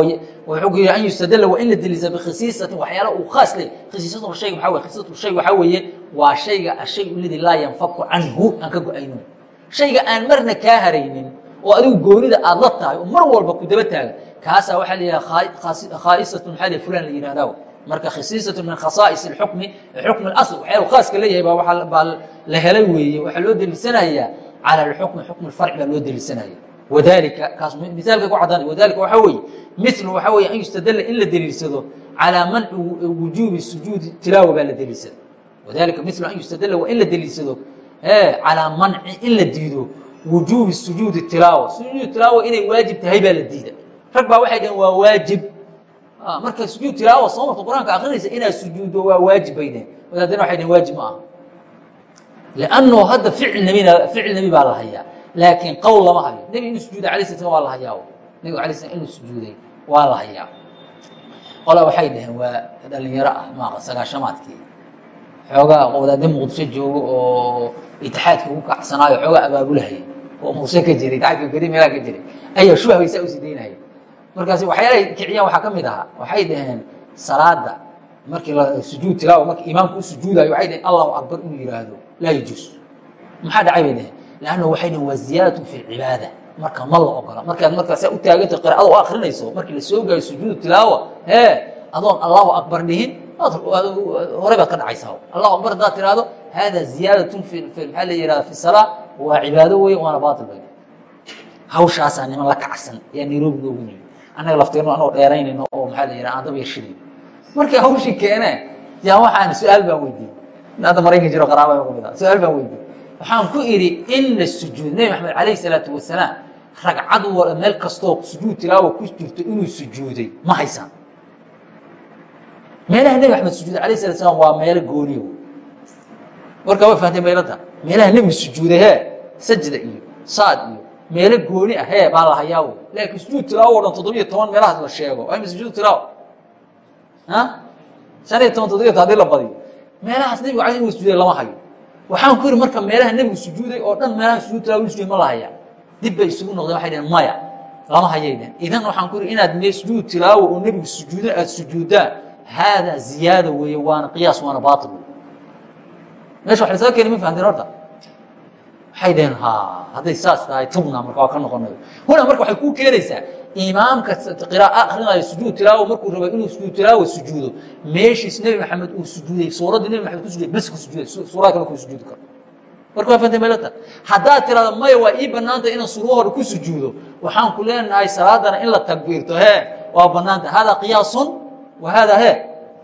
an yustadala waa in la deliisa bikhasiisatin waxyaala uu khaas leh khasiisatu shayga waxaa weye khasiisatu shay waxaa weeye waa shayga ashay aladi laa yanfaku canhu aan ka go'ayno shayga aan marna kaa haraynin oo adigu goonida aad la tahay oo mar walba ku daba taagan kaasaa waxaa la yidhaha khaa'isatu maxaa la fulan la yidhahdaa marka khasiisatu min khasaa'is xukmi اlasl waxyaala khaaska leeyahay baa la helay weeye. Waxaa loo deliisanayaa cala alxukmi xukmi اlfarci baa loo deliisanaya wadalika kaas misaalka ku caddaanay wadalika waxaa weeye milu waxaa weeye an yustadala in la deliilsado calaa manci wujuubi sujuudi tilaawa baa la deliilsada wadalika milu an yustadala waa in la deliilsado calaa manci in la diido wujuubi sujuudi tilaawa. Sujuudi tilaawa inay waajib tahay baa la diida. Rag baa waxay dhaheen waa waajib. Marka sujuud tilaawa soo qur'aanka akrinaysa inaad sujuuddo waa waajib bay dhaheen wadaadana waxay dhaheen waajib ma aha liannao hadda ficil nabina ficil nebi baa la hayaa laakiin qowl lama hayo. Nebi inuu sujuuday alay sla slam waa la hayaa nebigu alay slam inuu sujuuday waa la hayaa. Qola waxay dhaheen waa dhalinyaro ah maaqa sagaashamaadkii. Xoogaa wadaade muqdisho joogo oo itixaadka ugu kacsanaayo xoogaa abaabulahaya oo muqdisho ka jiray itixaadka gari meelaha ka jiray. Ayaa shubah bay saa u sii daynaya markaas waxyaalahay kiciyaan waxaa ka mid ahaa. Waxay dhaheen salaada markii la sujuud tilaawa markii imaamku u sujuudayo waxay dhaheen allahu akbar inuu yidhaahdo laa yajuus maxaa dhacay bay dhaheen lanna waxay dhaheen waa fi lcibaada marka ma la ogola markaad markaasa u taaganta qiracada u akrinayso markii la gaayo sujuudu tilaawa hee adoon allahu akbar dhihin horey baad ka dhacaysaa allahu akbar haddaad tiraahdo hada ziyaadatun maxaa la yihahda fi salaa waa cibaado wey waana baatil bay hawshaasaa niman la kacsan yaa nairobi loogu yimi annaga lafteerno anoo dheeraynayno oo maxaa la yidhaha aan daba yarshiday markay hawshii keeneen yaa waxaan su'aal baan weydiiyey hadda maraykan jiro qaraaba mid ah su'aal baan weydiiyey waxaan ku idhi ina sujuud nebi maxamed calayh salaatu wasalaam ragcad wal meel kastoo sujuud tilaawa ku jirto inuu sujuuday ma haysaan meelaha nebi axmed sujuuday alayh salat slam waa meelo gooniyo warkaa way fahamtay meelada. Meelaha nebigu sujuuday hee sajda iyo saad iyo meelo gooni ah hee baa la hayaa laakiin sujuud tilaawo o dhan toddobiyo toban meelahaas la sheego. Waa sujuud tilaawo han iyo toban toddobiyo haddii la badiyo. Meelahaas nebigu ala inuu sujuuday lama hayo waxaan ku yidhi marka meelaha nebigu sujuuday oo dhan meelaha sujuud tilaawo sujuuday ma la hayaa dib bay isugu noqdeen waxay dhaheen maya lama hayay dhaheen idan waxaan ku yidhi inaad me sujuud tilaawo oo nebigu sujuuday aad sujuuddaan haadaa ziyaada weeye waana qiyaas waana baatil. Meesha wax lasaga keeni ma fahamteen horta? Waxay dhaheen ha hadday saas tahay tubna marka waa ka noqonayo huna marka waxay kuu keenaysaa imaamka qiraaa akrinaayo sujuud tilaawo markuu rabo inuu sujuud tilaawo sujuudo. Meeshiis nebi maxamed uu sujuuday suuraddii nebi maxamed ku sujuday bas ku sujuuday suurada kale ku sujuudi karo. Marka waa fahantay meelata? Haddaad tirahdo maya waa ii bannaanta inaan suuro hore ku sujuudo? Waxaan ku leenahay salaadana in la takbiirto hee? Waa bannaanta. Haadaa qiyaasun wa haadaa hee?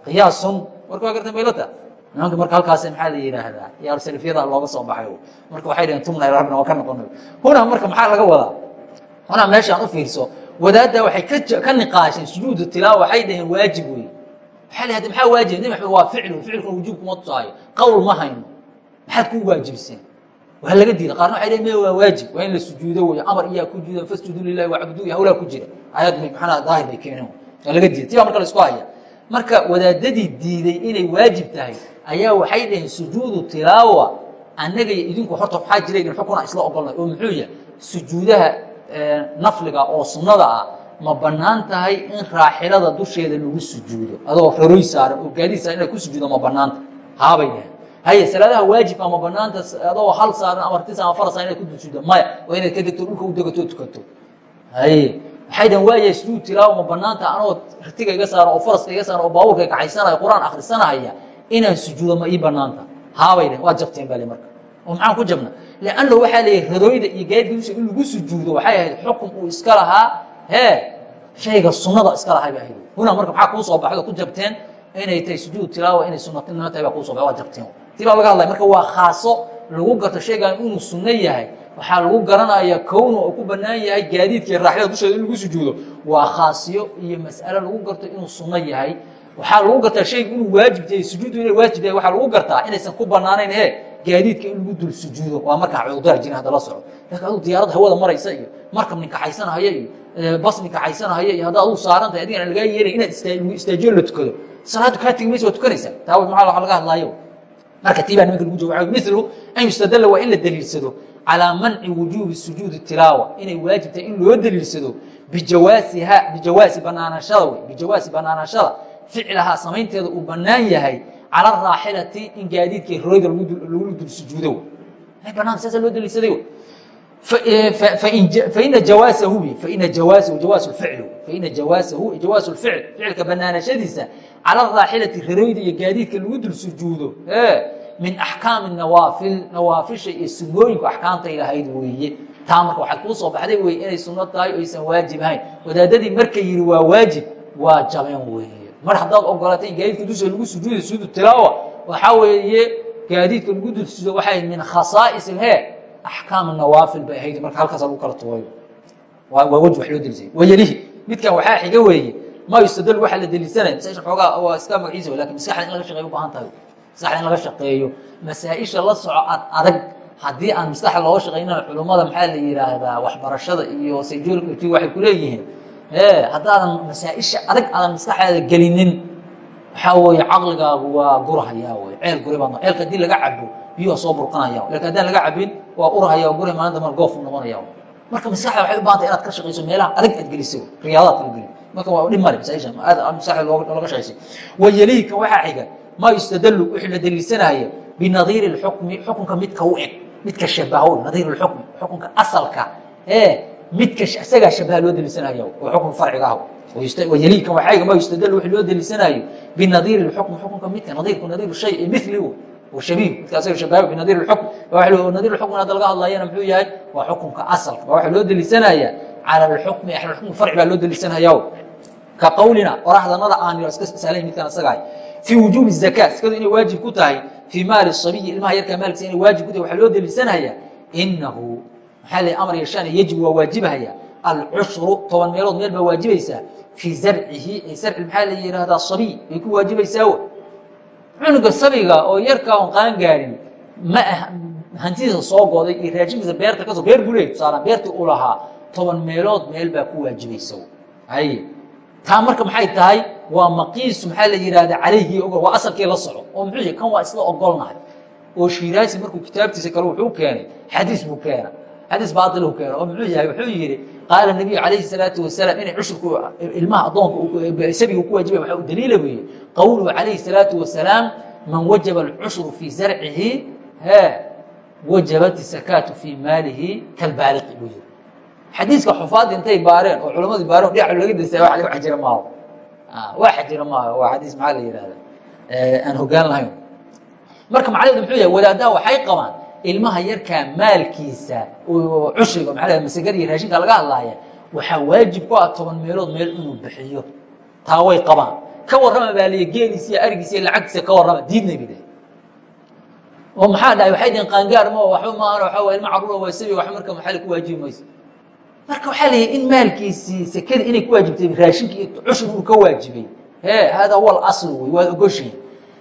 Qiyaasun. Marka waa gartay meelata? Nimanka marka halkaas maxaa la yidhaahdaa yaar salafiyada looga soo baxay marka waxay dhaheen tumna rabna waa ka noqonay huna marka maxaa laga wadaa? Huna meeshaan u fiirso wadaadda waxay ka niqaasheen sujuudu tilaawa waxay dhaheen waajib wey waxaa la hada maxaa waajib? Nabi maxamed waa ficlu. Ficilkuna wujuub kuma tusaayo qowl ma hayno. Maxaad ku waajibiseen waa laga diiday. Qaarna waxay dhaheen waa waajib. Waa in la sujuudo wey amar iyaa ku jiida fasjudu lilahi wacbudu iyo hawlaa ku jira. Aayad maxana daahir bay keeneen waa laga diiday. Tibaa marka la isku haya marka wadaadadii diiday inay waajib tahay ayaa waxay dhaheen sujuudu tilaawa annaga idinku horta maxaa jira idin xukuna isla ogolnay oo muxuu yahay sujuudaha nafliga oo sunnada ah ma bannaan tahay in raaxilada dusheeda lagu sujuudo? Adoo raroy saaran oo gaadiid saaran inaad ku sujuudo ma bannaanta haabay dhaheen haye salaadaha waajibka ma banaanta adoo hal saaran ama tis ama fara saaran inaad ku sujuudo maya. Waa inaad ka degto dhulka u degato tukato. Haye waxay dhahen waaya sujuud tilaawa ma banaanta anoo rtiga iga saaran oo faraska iga saaran oo baabuurka kaxaysanaya qur'aan akhrisanaya inaan sujuudo ma ii banaanta haabay dhehen waa jabteen bale marka oo maxaan ku jabna lanna waxaa leeyahy radooyda iyo gaadidka dusha in lagu sujuudo waxay ahayd xukun uu iska lahaa. Hee shayga sunnada iska lahay bay ahayd huna marka maxaa kuu soo baxdo? Ku jabteen inay tahay sujuud tilaawa inay sunnatinimo tahay baa kuu soo baxay waa jabteen. Tii baa laga hadlaya marka waa khaaso lagu garto shaygan inuu sunno yahay waxaa lagu garanaya kownu oo ku bannaan yahay gaadiidka iyo raaxyada dusheeda in lagu sujuudo. Waa khaasiyo iyo mas'alo lagu garto inuu sunno yahay. Waxaa lagu gartaa shayga inuu waajib yahay sujuuddu inay waajib yahay waxaa lagu gartaa inaysan ku bannaanayn he gaadiidka in lagu dul sujuudo waa markaa cudurdaar jirin hadda la soco laakiin aduu diyaarad hawada maraysa iyo markab ninkaxaysanahaya iyo bas ninkaxaysanahaya iyo hadda aduu saaran tahay adigana lagaa yeelay inaad lagu istaajiyo la tukado. Salaaddu kaa tegi maysa waa tukanaysaa. Taa maxaa laga hadlaayo marka tii baa nimanka lagu jawab milu an yustadalla waa in la daliilsado calaa manci wujuubi sujuudi tilaawa. Inay waajib tahay in loo daliilsado bijawaasiha bijawaasi banaanashada wey bijawaasi banaanashada ficlahaa samaynteeda uu bannaan yahay cala araaxilati in gaadiidka royda lagu dul sujuudo banaan saasa loo daliilsaday faina jawaasahu faina jawaasahu jawaas ficl faina jawaasahu jawaas lficl ficilka banaanashadiisa cala araaxilati raroyda iyo gaadiidka lagu dul sujuudo min axkaami nawaafil nawaafisha iyo sunooyinka axkaamtay lahayd weeye taa marka waxaad kuu soo baxday weye inay sunno tahay o aysan waajib ahayn wadaadadii markay yihi waa waajib waa jabeen weeye mar haddaad ogolatay in gaadiidka dusha lagu sujuuda sujuudu tilaawa waxaa weeye gaadiidka lagu dul sujuudo waxay min khasaa'is he axkaam nawaafil bay ahayd marka halkaas lagu kala tuwayo waa waj wax loo deliisay wayelihi midkan waxaa xiga weeye ma yustadal waxaa la deliisanaya masaisha xoogaa waa iska magaciisa laakiin maskaxda in laga shaqeeyo u baahan tahay maskaxda in laga shaqeeyo masaa-isha la soco ad adag. Haddii aan maskaxda looga shaqeynana culummada maxaa la yidhaahdaa waxbarashada iyo sayjolti waxay ku leeyihiin haddaadan masaa-isha adag aadan maskaxdaada gelinin waxaa weeye caqligaagu waa gurhayaa wey ceel guri baa ceelka haddii laga cabo biyuha soo burqanaya laakiin haddaan laga cabin waa urhaya guri maalinta mar goofu noqonaya marka maskaxda waxay u bahantay inaad ka shaqeyso meelaha adag aad gelisay riyaadaad kala marka waa dhib male masaa-isha aad maskaxda looga shaqeysay wayeliika waxaa xiga ma yustadalu wixii la daliilsanaya binadiiri اxukmi xukunka midka u eg midka shabaho nadiir اxukmi xukunka asalka midka isagaa shabaha loo deliisanaayo xukun farciga ah wayaliika waxayga ma yustadal wix loo deliisanaayo binadiiri lxukm xukunka midka nadiirku nadiiru shay ee miligu shabiih midka asaga shabaha binadiiri lxukm nadiir xukm hadda laga hadlayana muxuu yahay waa xukunka asalka waa waxa loo deliisanaya cala alxukmi axlalxukm farci baa loo deliisanayao ka qowlina qorahdanada aan yaro iska isaalayn midkan asaga ahay. Fii wujuubi zakaa sikadu inay waajib ku tahay. Fii maali sabiyi ilmaha yarkaa maalkiisa inay waajib ku tahay waxaa loo deliisanaya inahu maxaa la amar yeeshaan yajib waa waajibahaya alcushru toban meelood meel baa waajibaysaa fii zarcihi zarci maxaa la yihahdaa sabiy bay ku waajibaysaa. W cunuga sabiga oo yarkaa on qaan gaarin ma hantidiisa soo goday iyo raashinkiisa beerta ka soo beer leey tusaala beertii u lahaa toban meelood meel baa ku waajibaysa hay taa marka maxay tahay? Waa maqiisu maxaa la yihahdaa calayhi ogol waa asalkii la soco. Oo muxuu kan waa isla ogolnahay oo shiiraasi markuu kitaabtiisa kale wuxuu keenay xadiis buu keena xadiis baailu keena oo muxuu yahay wuxuu yihi qaala nabiyu calayhi salaatu wasalaam inay cushurku ilmaha addoonka sabiga ku waajibay waxa u daliila weeye qowluhu calayhi salaatu wasalaam man wajaba alcushru fii zarcihi he wajabat isakaatu fii maalihi kalbaaliqi buu yiri xadiiska xufaadda intay baareen oo culamadii baareen dhinac laga dirsa wa wax jira maaho wax jira maaho waa xadiis maxaa la yihahda aan hogaan lahayn. Marka macnaheedu muxuu yahay wadaadaha waxay qabaan ilmaha yarkaa maalkiisa oo cushriga maa masagada iyo raashinka laga hadlaaya waxaa waajib ku ah toban meelood meel inuu bixiyo. Taa way qabaan. Ka warrama baa liy geeliisa iyo arigiisa iyo lacagtiisa ka warrama diidnay bide oo maxaa dhahay waxay dhihin qaangaar ma waxba maahan waxa waa ilma carruura waa sabi wax marka maxali ku waajibi mayso marka waxaa leeyahy in maalkiisii sekada inay ku waajibtay raashinka iyo cushri uu ka waajibay. He hada huwa alasl wey waad ogoshiin.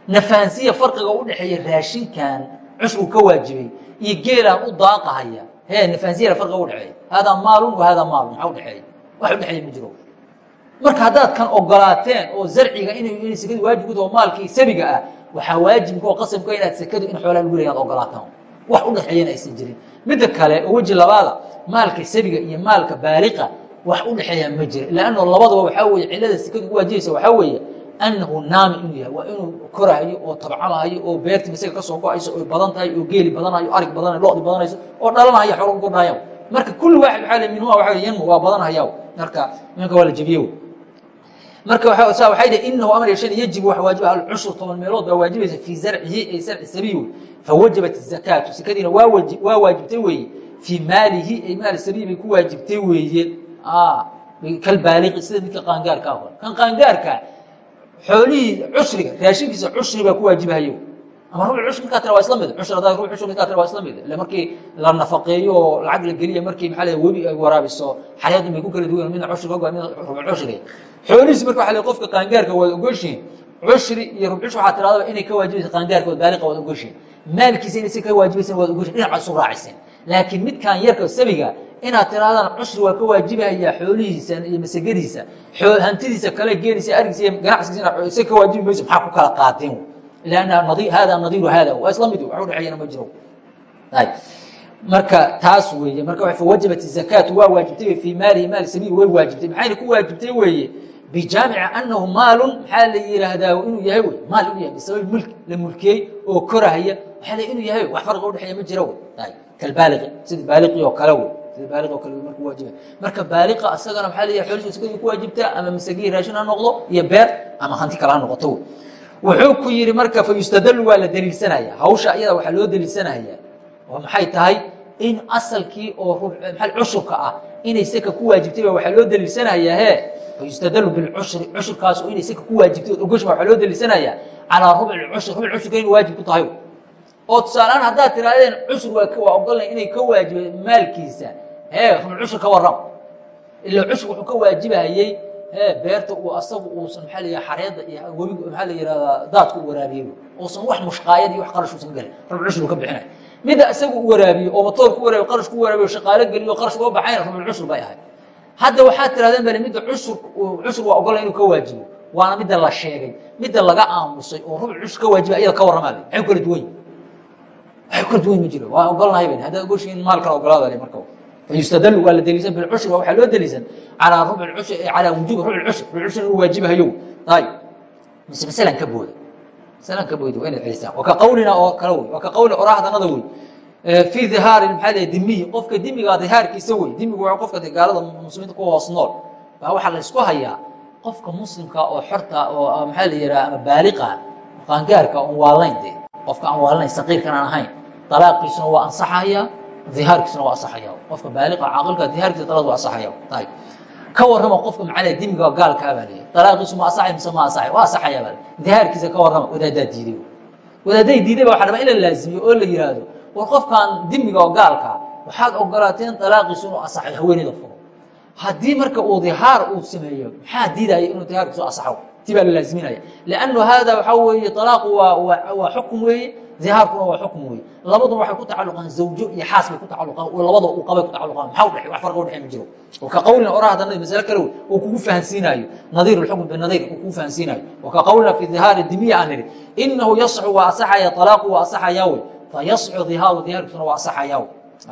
Nafahansiya farqiga u dhexeeya raashinkan cushru ka waajibay iyo geelaan u daaqahaya he nafahansiya farqiga udhexeeya haadaa maalun wa haadaa maalun maxaa udhexeeya wax udhexeeya ma jiro marka haddaad kan ogolaateen oo zarciga inay sekadu waajib ku taho maalkii sabiga ah waxaa waajibka oo qasabka inaad sekadu in xoolaa lagu leeyaad ogolaataan wax udhexeeyana aysan jirin midda kale oo weji labaada maalka sabiga iyo maalka baaliqa wax udhexeeya ma jira lanno labadaba waxaa weye cilada sekadu u waajibaysa waxaa weeye anahu naami inuu yahay waa inuu koraayo oo tabcamahayo oo beertii masaga ka soo go'ayso oy badan tahay oo geeli badanayo arig badanayo lodi badanayso oo dhalanaya xoolo ugodhaya marka kulli waaxid le minhuma waa yanmu waa badanhaya marka imanka waa la jebiye marka saa waxay dhi inahu amar yeesheen yajibu waxa waajiba alcushru toban meelood baa waajibaysa fii zarcihi ay zarci sabiy wey fawajabat zakaatu sekadiina waa waa waajibtay weeye. Fii maalihi ay maali sabiy bay ku waajibtay weeye. Kalbaaliqi sida midka qaangaarka ah. Kan qaangaarka xoolihii cushriga raashinkiisa cushri baa ku waajibahayo. Ama rubuc cushri midkaa tira waa isla mid cushri haddaa rubuc cushri midkaa tira waa isla mid. Ile markii la nafaqeeyo oo lacag la geliya markii maxaa la webi ay waraabiso xayaadun bay ku kala duwan midna cushri oga midna rubuc cushri xoolihiisi marka waxa la qofka qaangaarka waad ogoshiin cushri iyo rubuc cushri waxaa tiradaba inay ka waajibaysa qaangaarka waad baaliqa waad ogoshiin maalkiisa inay si ka waajibaysan waad ogoshiin dhinaca isu raaciseen laakiin midkan yarka sabiga inaad tirahdaan cushri waa ka waajibahaya xoolihiisa iyo masagadiisa. Hantidiisa kale geeliisa arigiisa ganacsigiisa isa ka waajibi mayso maxaa ku kala qaateen? Lanna hada nadiiru hada waa isla mid wax udhexeeyana ma jiro. Marka taas weeye marka fawajabat zakaatu waa waajibtay fii maalihi maali sabiil way waajibtay. Maxayna ku waajibtay weeye? Bijaamici anahu maalun maxaa la yihaahdaa inuu yahay wy maal inuu yahay bisabab mulk la mulkiyey oo korahaya waxaa la inuu yahay wax farqa udhexeeya ma jiro wy kalbaaliqi sida baaliqi oo kale wey sida baaliq oo kale wey marka waajiba marka baaliqa asagana maxaa leeyahay xoolihiisa sakadii ku waajibtaa ama masagihii raashin ha noqdo iyo beer ama hanti kale ha noqoto wey wuxuu ku yihi marka fayustadalu waa la daliilsanaya hawsha iyada waxaa loo daliilsanaya oo maxay tahay in asalkii oo cushurka ah inay seka ku waajibtay ba waxaa loo daliilsanaya he fayustadalu bilcushri cushurkaas inay seka ku waajibtay od ogosh waxaa loo daliilsanaya calaa rubci cushur rubc cushurka inuu waajib ku tahay oo tusaaleaan haddaad tirahdeen cushur waa ogolnay inay ka waajibay maalkiisa. He rubc cushur ka warram ila cushur wuxuu ka waajibahayey he beerta uu asagu uusan maxaa la xareedda iyo webiga maxaa la yihahdaa daadku u waraabiyey uusan wax mushqaayad iyo wax qarash uusan gelin. Rubc cushur ka bixinay. Midda isagu u waraabiyo oo matoor ku waraabiyo qarash ku waraabiyo shaqaalo geliyo qarash uga baxayna rubc cushur bay ahayd. Hadda waxaad tirahdeen bale midda cushur cushur waa ogolnay inuu ka waajibo waana midda la sheegay midda laga aamusay oo rubc cushur ka waajiba iyada ka warramaa le maxay kala duwan waxay duwan ma jiro waa ogolnahay ban haddaad ogoshiin maal kala ogolaada le marka fayustadalu waa la deliisan bilcushri waxaa loo deliisan calaa rubc cushri calaa wujuubi rubc cushri rubc cushri inuu waajibahayo. Ay. Mise masalan ka booda. Masalan ka booda waa inaad celisaan waa ka qawlina oo kale wey. Waa ka qawli oraahdanada wey. Fii dhihaari maxaa leeyahay dimihi qofka dimiga dhihaarkiisa wey. Dimigu waa qofka gaalada muslimiinta ku hoos nool. Baa waxaa la isku hayaa qofka muslimka oo xorta oo maxaa la yidhaha ama baaliqa qaangaarka on waalayn de qofka aan waalanayn saqiirkan aan ahayn. Dalaaqiisuna waa ansaxaya dihaarkiisuna waa asaxaya qofka baaliqa caaqilka dihaarkiisa dalaad waa asaxaya ayib ka warrama qofka macalea dimiga gaalkaa baa leeyahy dalaaqiisu ma asaxay mise ma asaxay waa asaxaya baa dihaarkiisa ka warrama wadaadaa diiday wadaaday diiday ba waxa rabaa in la laazimiyo oo la yidhaahdo war qofkan dimiga oo gaalka waxaad ogolaateen dalaaqiisu inuu asaxay haweeneyda furo. Haddii marka uu dihaar uu sameeyo maxaa diidaya inuu dihaarkiisu asaxo ti baa la laaziminaya lannu hada waxaa weeye alaaqu waa xukum weeye dihaarkuna waa xukum weeye. Labaduna waxay ku tacaluqaan zawjo iyo xaas bay ku tacaluqaan labada uu qabay ku tacaluqaan maxaa udhe wax farqa udhexe ma jiro. Oo ka qawlina ora haddana masale kale wey uu kugu fahansiinaayo. Nadiir lxukm binadiir uu kugu fahansiinaayo. Wa ka qawlina fi dihaari dimiya aan nidhi inahu yasxu waa asaxaya alaaqu waa asaxayaa wey. Fayasxu dihaaru dihaarkiisuna waa asaxayaa wey.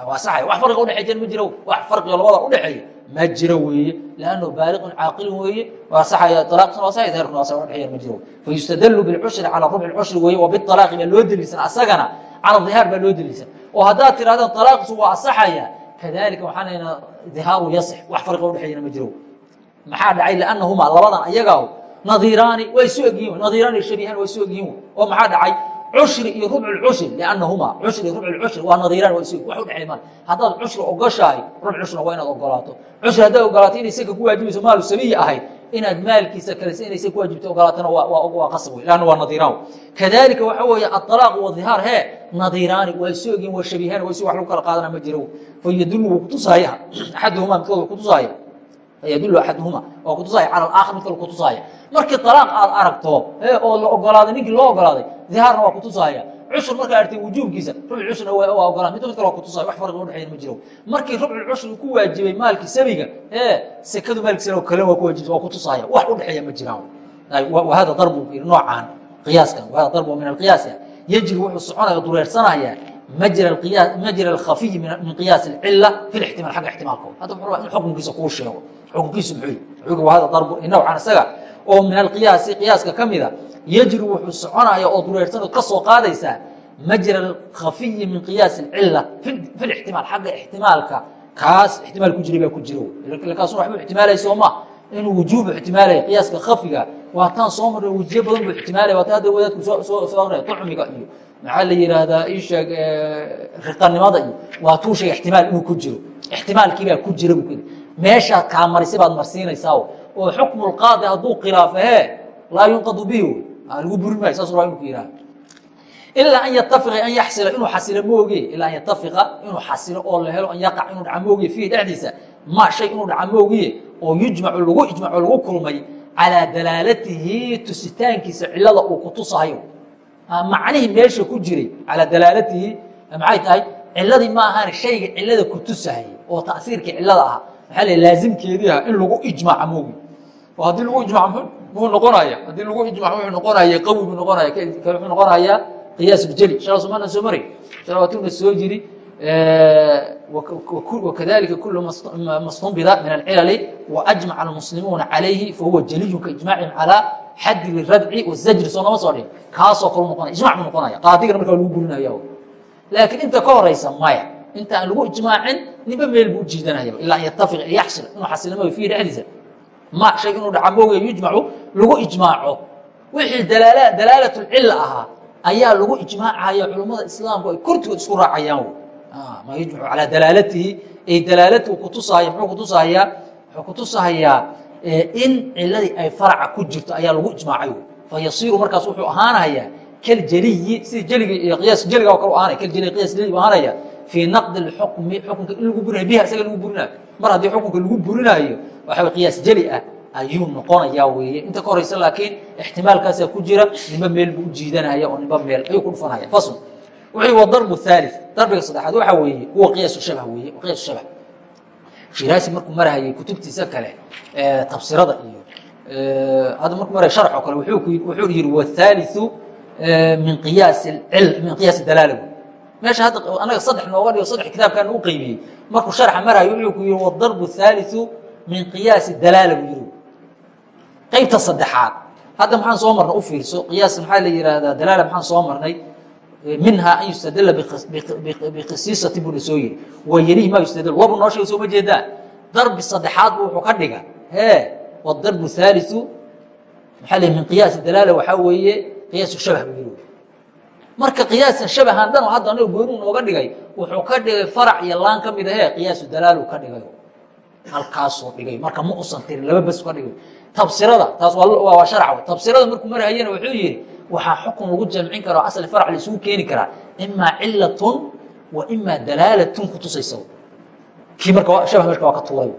Waa asaxaya. Wax farqiga udhexeey jir ma jiro. Wax farqiga labada udhexeeya ma jiro weeye lannahu baaliqun caaqilun weeye waa saxaya alaaqsuna waa saxaya daharkuna waa saxa dhexeeya ma jiro fayustadallu bilcushri cala rubci lcushri weeye wa bialaaqi baa loo deliisan asagana cala dihaar baa loo deliisan oo haddaad tirahdaan alaaqsu waa asaxaya kadalika waxaan haynaa dihaaru yasix wax farqiga udhexeeyana ma jiro maxaa dhacay liannahumaa labadan ayagaa nadiiraani way isu egyihin nadiiraani shabiihan way isu egyihin oo maxaa dhacay cushri iyo rubc cushri lannahumaa cushri rubc cushri waa nadiiraan waa isu wax udhexey mal haddaad cushri ogoshahay rubc cushrina waa inaad ogolaato. Cushri haddaad ogolaato inay saka ku waajibayso maalu sabiyi ahayd inaad maalkiisa kalese inay saka ku waajibto ogolaatana waa qasab wey lanna waa nadiiraan kadalika waxa weeye aalaaq wadihaar hee nadiiraani waa isu egyihin waa shabiihaan waa isu wax lagu kala qaadana ma jiro. Fayadullu wuu kutusaaya [coughs] axaduhumaa midkood kutusaaya fayadullu axaduhuma waa kutusaaya cala alaakhar mid kale kutusaaya markii alaaq aad aragto oo la ogolaaday ninkii loo ogolaaday dihaarna waa kutusaaya cushur markaa artay wujuubkiisa rubc waa ogolaa mid mid waa kutusaya wax farqiga udhexeeya ma jiro. Markii rubcul cushri ku waajibay maalkii sabiga sekadu maalkiisana kale waa ku waajibta waa kutusaya wax udhexeeya ma jiraan. Wahada darbu noocaan qiyaaskan wahada darbu min alqiyaas yajri wuxuu soconaya dureersanaya majra alkhafiyi min qiyaas alcila fi lixtimaal xagga ixtimaalkooda. Hadda wuxuu rabaa in xukunkiisa kuu sheego xukunkiisu muxuu yihi wahada darbu nowcan isaga oo min alqiyaasi qiyaaska ka mida yajri wuxuu soconaya oo dureersanood ka qaadaysaa majra alkhafiyi min qiyaas alcila fi lixtimaal xagga ixtimaalka kaas ixtimaal ku jiray baa ku jiro. Kaasuna waxbuu ixtimaalaya soo ma? Inuu wujuubu ixtimaalaya qiyaaska khafiga waa soo marray wejiyo badan buu ixtimaalaya waa hadda wadaadku soo aqraya tucmiga iyo maxaa la yidhaahdaa isheeg riqanimada iyo waa tuu ixtimaal inuu ku jiro ixtimaalkii baa ku jira buu kuyidhi meeshaad kaa marisay baad marsiinaysaa oo xukmu lqaadi hadduu khilaafo hee laa yunqadu bihi. Lagu burin maayo saas inu ku yidhaha ilaa an yatafiqa an yaxsila inuu xasilo mooge. Ilaa an yatafiqa inuu xasilo oo la helo an yaqac inuu dhaca moogiye fiihi dhexdiisa ma shay inuu dhaca moogiye oo yujmacu lagu ijmaco lagu kulmay calaa dalaalatihi tusitaankiisa cilada uu ku tusahayo macnihii meesha ku jiray calaa dalaalatihi maxay tahay ciladii ma ahaan shayga cilada ku tusahayay oo tasiirkii cilada ah maxaa la laazimkeedii ah in lagu ijmaaca moogi? Oo haddii lagu ijmac muxuu noqonaya haddii lagu ijmac wuxuu noqonaya qawi buu noqonaya wuxuu noqonayaa? Qiyaas uljeli shala somaana soo waa tuuna soo jiri wakadalika kulu mastunbida min alcilali waajmaca almuslimuuna calayhi fahuwa jaliyun kaijmaacihim calaa xaddi liradci wazajri soo nama soo dhihin kaasoo kale noqonaya ijmac buu noqonaya qaadigana markaa lagu burinaya laakiin inta ka horeysa maya inta aan lagu ijmaacin ninba meel buu ujiidanaya ilaa yatafiq yaxsil inuu xasilnimo fiihi dhexdiisa ma shay inuu dhaca moogayo yujmacu lagu ijmaaco. Wixii dalaala dalaalat lcila ahaa ayaa lagu ijmaacaya culummada islaamku ay kortigood isku raacayaan. Ma yujmacu calaa dalaalatihi. Ay dalaalatu kutusahaya muxuu kutusahayaa wuxuu kutusahayaa in ciladii ay faraca ku jirto ayaa lagu ijmaacay. Fa yasiiru markaas wuxuu ahaanayaa kaljeliyi sida jeliga iyo qiyaas jeliga oo kale ahanaya kaljeli qiyas jeli u ahaanaya fii naqdi lxukmi xukunka in lagu burinayo biha isaga lagu burinayo mar haddii xukunka lagu burinaayo waxa qiyaas jeli ah ayuu noqonayaa weeye inta ka horeysa laakiin ixtimaalkaasaa ku jira nimba meel buu u oo nimba meel ayuu ku dhufanaya fasl wuxuu wa darbu thalith darbiga saddexaad waxa weeye huwa qiyaasu shabh weeye qiyaasu shabh shiraasi markuu marahayay kutubtiisa kale tafsirada iyo hadda markuu maraya sharx oo kale wuxuu yihi wthaalitثu min qiyaas min qiyaas dalaala meesha hadda anaga saddex nooga dhigo saddex kitaabkaan u qeybiyey markuu sharxa marayo wuxuu ku yihi wadarbu thaalitثu min qiyaasi dalaala buu yihi qeybta saddexaad hadda maxaan soo marnay? U fiirso. Qiyaas maxaa la yihahdaa dalaala maxaan soo marnay? Minha an yustadila bikisiisati buu na soo yiri wa yelihi ma yustadil wabu noo sheega sooma jeedaa? Darbi saddexaad bu wuxuu ka dhiga he wadarbu thaalitثu maxaa la min qiyaasi dalaala waxaa weeye qiyaasu shabh buu yiri marka qiyaasan shabahan dhan hadda anaga goonuu nooga dhigay wuxuu ka dhigay farac iyo laan ka mid ahee qiyaasu dalaalu ka dhigay. Halkaasuu dhigay. Marka ma usan tirin laba bes ka dhigay. Tabsirada taas waa sharc tabsirada markuu marahayana wuxuu yihi waxaa xukun lagu jamcin kara asli farac la isugu keeni karaa imaa cilatun wa imaa dalaalatun kutusaysa kii marka shabah meeshka waa ka tuuray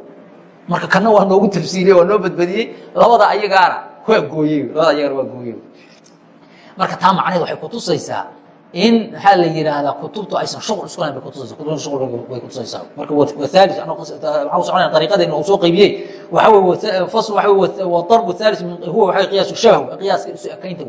marka kana waa noogu tafsiiliyey waa noo badbadiyey. Labada ayagaana waa gooyey labada ayagaana waa gooyey marka taa macnaheed waxay kutusaysaa in maxaa la yidhaahdaa kutubtu aysan shuqul isku lahayn bay kutusaysa kutubta shuqul bay kutusaysaa marka wathalis waxaa soconaya dariiqadeena uu soo qaybiyey waxa weye fasl waxa weye wadarbu thalis huwa waxa qiyaasu shabah qiyaaska isu ekaynta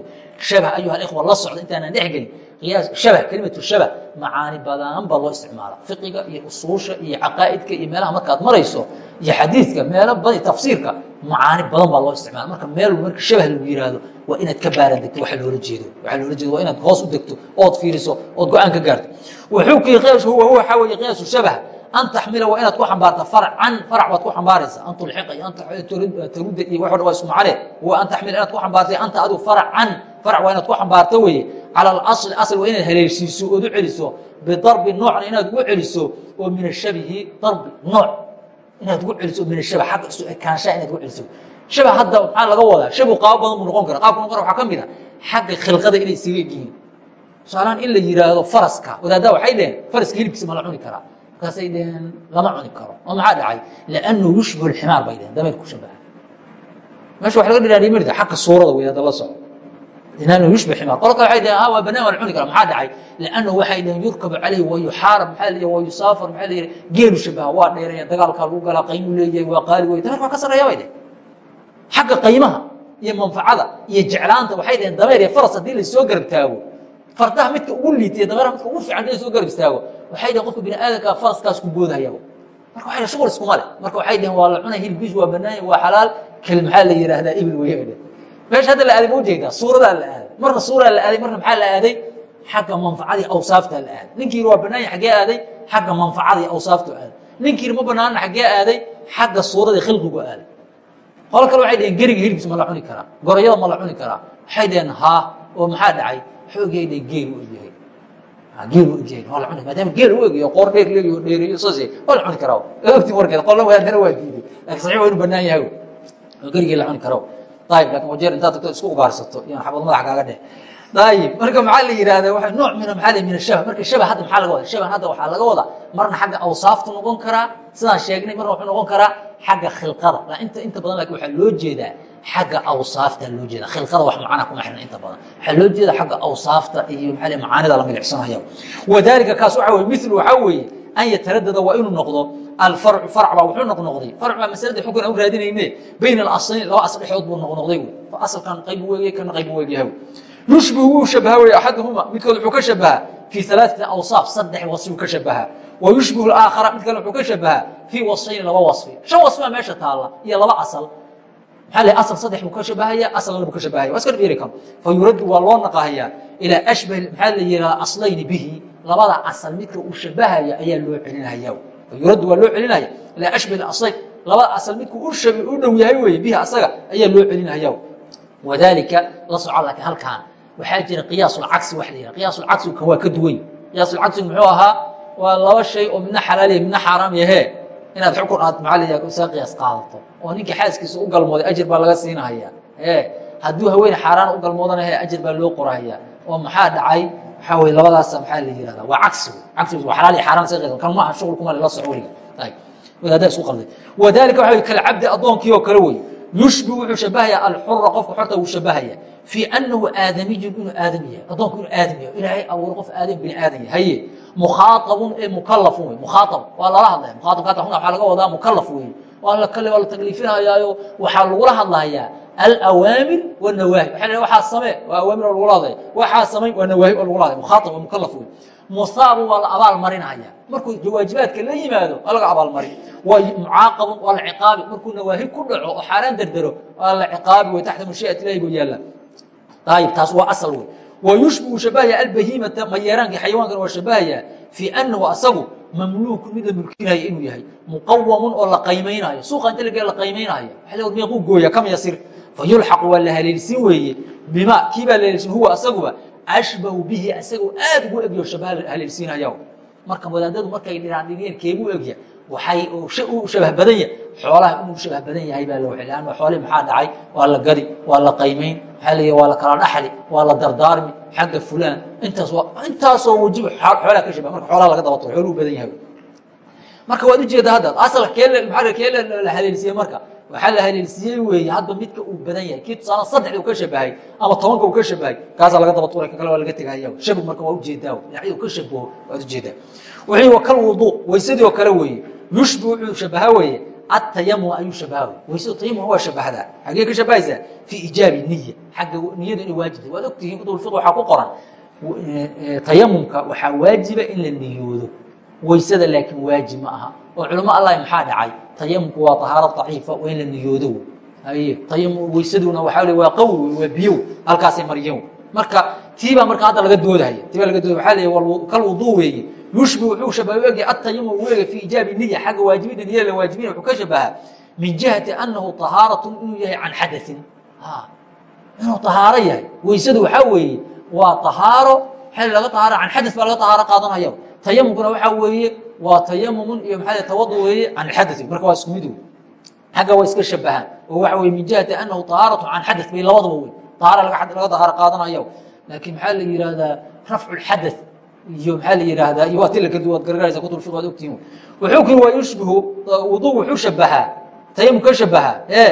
shabah ayuha alikhwa la socda intaanan dhex gelin. Qiyaas shabah kelimatu shabah macaani badan baa loo isticmaala. Fiqiga iyo usuusha iyo caqaa'idka iyo meelaha markaad marayso iyo xadiidka meelo badan tafsiirka macaani badan baa loo isticmaala. Marka meel marka shabah lagu yiraahdo waa inaad ka baaran degto waxa loola jeedo. Waxa loola jeedo waa inaad hoos u degto ood fiiriso ood go'aan ka gaarto. Wuxuu kii qiyaas huwa huwa waxa weeye qiyaasu shabah an taxmila waa inaad ku xambaarta farcan farac baad ku xambaaraysa an tulxiqa tarudda iyo wax o dhan waa isku macane wa an taxmila inaad ku xambaartay anta adigu farcan. Farac waa inaad ku xambaarto weeye. Cala alasli asl waa inaad haleelsiiso ood u celiso. Bidarbi noocna inaad ugu celiso oo min ashabihi darbi nooc inaad ugu celiso min ashabah xagga isu ekaanshaha inaad ugu celiso shabah hadda maxaa laga wadaa. Shabu qaabo badan buu noqon kara qaabku noqon waxaa ka mid a xagga khilqada inay isaga egyihiin tusaalahaan in la yidhaahdo faraska. Wadaaddaa waxay dheheen faraska hilibkiisa ma la cuni karaa. Markaasay dheheen lama cuni karo. Oo maxaa dhacay? Liannahu yushbihu lximaar bay dheheen dameer ku shabaha meesha wax laga dhiraariye marida xagga suurada wadaadda la soco liannahu yushbih ximaar qolo kale waxay dheheen ah waa banaan waa la cuni karaa. Maxaa dhacay? Liannahu waxay dheheen yurkabu calayhi wa yuxaarab maxaa la wa yusaafar. Maxaa la yidhi? Geelu shabaha waa dheereeya dagaalkaa lagu galaa qaymu leeyahay waa qaali wey dameerka waa ka sarreeya bay dheheen xagga qaymaha iyo manfacada iyo jeclaanta waxay dhaheen dameer iyo faras haddii la soo garab taago. Fardaha midka ugu liitiya dameeraha midka ugu fiican in la soo garab istaago waxay dhaheen qofka bini aadamka faraskaas ku boodayaba marka waxay dhaheen shughul iskuma leh marka waxay dhaheen waa la cunay hilbiis waa banaanya waa xalaal. Kel maxaa la yidhaahdaa ibil dhaheen meesha hadda la aaday ma u jeedaa suuradaa la aaday. Marna suuraa la aaday marna maxaa la aaday? Xagga manfacadii awsaaftaa la aaday. Ninkii waa banaanya xaggee aaday xagga manfacadii awsaaftu aaday. Ninkii ma banaana xaggee aaday xagga suuradii khilqigu aaday qolo kale waxay dhaheen geriga hilibkiisa ma la cuni karaa gorayada ma la cuni karaa. Waxay dhaheen haa oo maxaa dhacay? Xoogay dhaheen geel u egyahay. Geel u egyahay waa la cuni maadaama geel u egyahay qoor dheer leeyahay oo dheereeyo saas waa la cuni karaa. Ogti warkeeda qolna waadana waa diiday laakiin saxiix waa inuu bannaan yahay oo gerigii la cuni karo ayib laakiin wajeer intaad tagto isku ugaarsato iyo xabad madax kaaga dheh. Ayib marka maxaa la yidhahda waa nooc min maxaa la min ashaba marka shaba hadda maxaa laga wada shaban hadda waxaa laga wadaa. Marna xagga awsaaftu noqon karaa sidaan sheegnay marna wuxuu noqon karaa xagga khilqada. Inta inta badan laakiin waxaa loo jeedaa xagga awsaafta loo jeeda khilqada wax macana kuma xirna inta badan. Waxaa loo jeeda xagga awsaafta iyo maxaa la macaanida la milicsanayo wadalika kaas waxa weye mithlu waxaa weeye an yataradada waa inuu noqdo alfarcu farc baa wuxuu noqnoqday. Farc baa masalada xukun aan raadinayne. Bayna alaslayn laba asl dhexdood buu noqnoqday. Asalkan qayb weegay kana qayb weegyahay yushbihu wuu shabaha wey axaduhuma midkood wuxuu ka shabahaa fii alaaثati awsaaf saddex wasfi uu ka shabahaa wa yushbihu aakhara mid kale wuxuu ka shabahaa fii wasfayni laba wasfi shan wasfibaa meesha taalla iyo laba asal maxaa la asal saddex buu ka shabahaya asalna buu ka shabahaya waa iska dhib yari karo fa yuraddu waa loo naqahayaa ilaa ashbah maxaa la yidhaha aslayni bihi labada asal midka uu shabahaya ayaa loo celinaya fa yuraddu waa loo celinaya ilaa ashbah aslayn labada asal midku u shabi u dhow yahay weye bihi asaga ayaa loo celinaya wadalika la soco laakiin halkaan waxaa jira qiyaasulcagsi wax la yidhaha qiyaasulcagsigu kan waa ka duwan qiyaasulcagsigu muxuu ahaa waa laba shay oo midna xalaaliya midna xaaraam yahe inaad xukun aad maxaa la isaga qiyaas qaadato. Oo ninkii xaaskiisa u galmooday ajir baa laga siinahaya e hadduu haweene xaaraan u galmoodana he ajir baa loo qorahaya oo maxaa dhacay? Waxaa weye labadaasa maxaa la yihahda waa cagsi cagsigu waa xalaal iyo xaaraan isaga qiyaas kan maaha shughul kuma la soco weliga ayib wadaaddaa isku qalday. Wadalika waxa weye kalcabdi addoonkii oo kale wey yushbi wuxuu shabahaya alxura qofka xorta wuu shabahaya fii anahu aadamiyun inuu aadam yahay addoonku inuu aadam yahay ilaahay abuuro qof aadam bini aadam yahay haye mukhaaabun ee mukalafun wey mukhaaab waa lala hadlaya mukhaaabka hata waxaa laga wadaa mukalaf weeye waa la kale waa la takliifinayaayo waxaa lagula hadlahayaa alawaamir wanawaahi waxa la waxaa samee waa awaamir oo lagula hadlaya waxaa samay waa nawaahi oo lagula hadlaya mukhaaab waa mukalaf wey musaabu waa la abaal marinaya markuu jawaajibaadka la yimaado waa laga abaalmarin waa mucaaqabun waa la ciqaabi. Markuu nawaahi ku dhaco oo xaaraan derdero waa la ciqaabi wey taxta mashiiat ilahi buu yaalla ayib taas waa asal wey wa yushbihu shabahaya albahiimata mayeeraanka xayawaankana waa shabahaya fii anahu asagu mamluukun mid la mulkinaya inuu yahay. Muqawamun oo la qaymaynaayo. Suuqa inta lagee la qaymaynaayo. Meequu gooya kam yasir? Fa yulxaqu waa la haleelsin weeye. Bima kii baa la haleelsin? Huwa asaguba ashbahu bihi asagoo aad ugu egyo shabaha haleelsiinaya marka wadaadadu markay dhiraan dhiriyeen keegu egya waxay u shabah badan yahay xoolaha inuu shabah badan yahay baa la waxay lanna xoolihii maxaa dhacay waa la gadi waa la qaymayn maxaa la waa la kala dhaxli waa la dardaarmi xagga fulaan intaas intaasoo wajiba xoolaha ka shabah marka xoolaha laga dabato xooluhu badan yahay marka waad ujeeda hadda asal kee maa kee la haleelsiiyey marka waxaa la haleelsiiyey weeye hadba midka uu badan yahay kii tusaale saddexda uu ka shabahay ama tobanka uu ka shabahay kaasaa laga daba tuuray ka kale waa laga tegaya shabig marka waa u jeedaa dhinacyo ka shabaho waad u jeedaa wuxuu wakal wuduu waysadii oo kale weeye. Yushbi wuxuu shabaha weeye. Atayamum ayuu shabaha wey waysadu tayamum waa shabahdaa. Xaggee ka shabahaysaa fii ijaabi niya xagga niyadu inay waajibtay. Waad ogtihiin kutub fiq waxaa ku qoran. Tayamumka waxaa waajiba in la niyoodo. Waysada laakiin waajib ma aha. Oo culamo allahi maxaa dhacay tayamumku waa ahaaro daciifa waa in la niyoodo. Le waa qawi waa biyo halkaasay mariyeen marka tiibaa marka hadda laga doodahaya. Tiibaa laga doodaya waxaa leeyahy kal wuduu weeye yushbi wuxuu shabaha u uu egay fii ijaabi niya xagga waajibida niyada la waajibina wuxuu ka shabahaa min jihati annahu tahaaratun inuu yahay can xadain inuu tahaaro yahay. Weysadu waxaa weeye waa tahaaro xel laga tahaaro can xada baa laga tahaaro qaadanaya tayamumkuna waxaa weeye waa tayamumun iyo maxaa tawadu weeye can xadai marka waa isku mid wey xagga waa iska shabahaan oo waxa weye min jihati annahu tahaaratu can xada bay labadaba wey tahaara laga tahaaro qaadanaya laakiin maxaa la yihahdaa rafcu xada iyo maxaa la yihahdaa iyo waa tila kadib waad gargaraysa kutub fiq waad ogtihin wuxuu kiri waa yushbihu wudu wuxuu shabahaa tayamum ka shabahaa e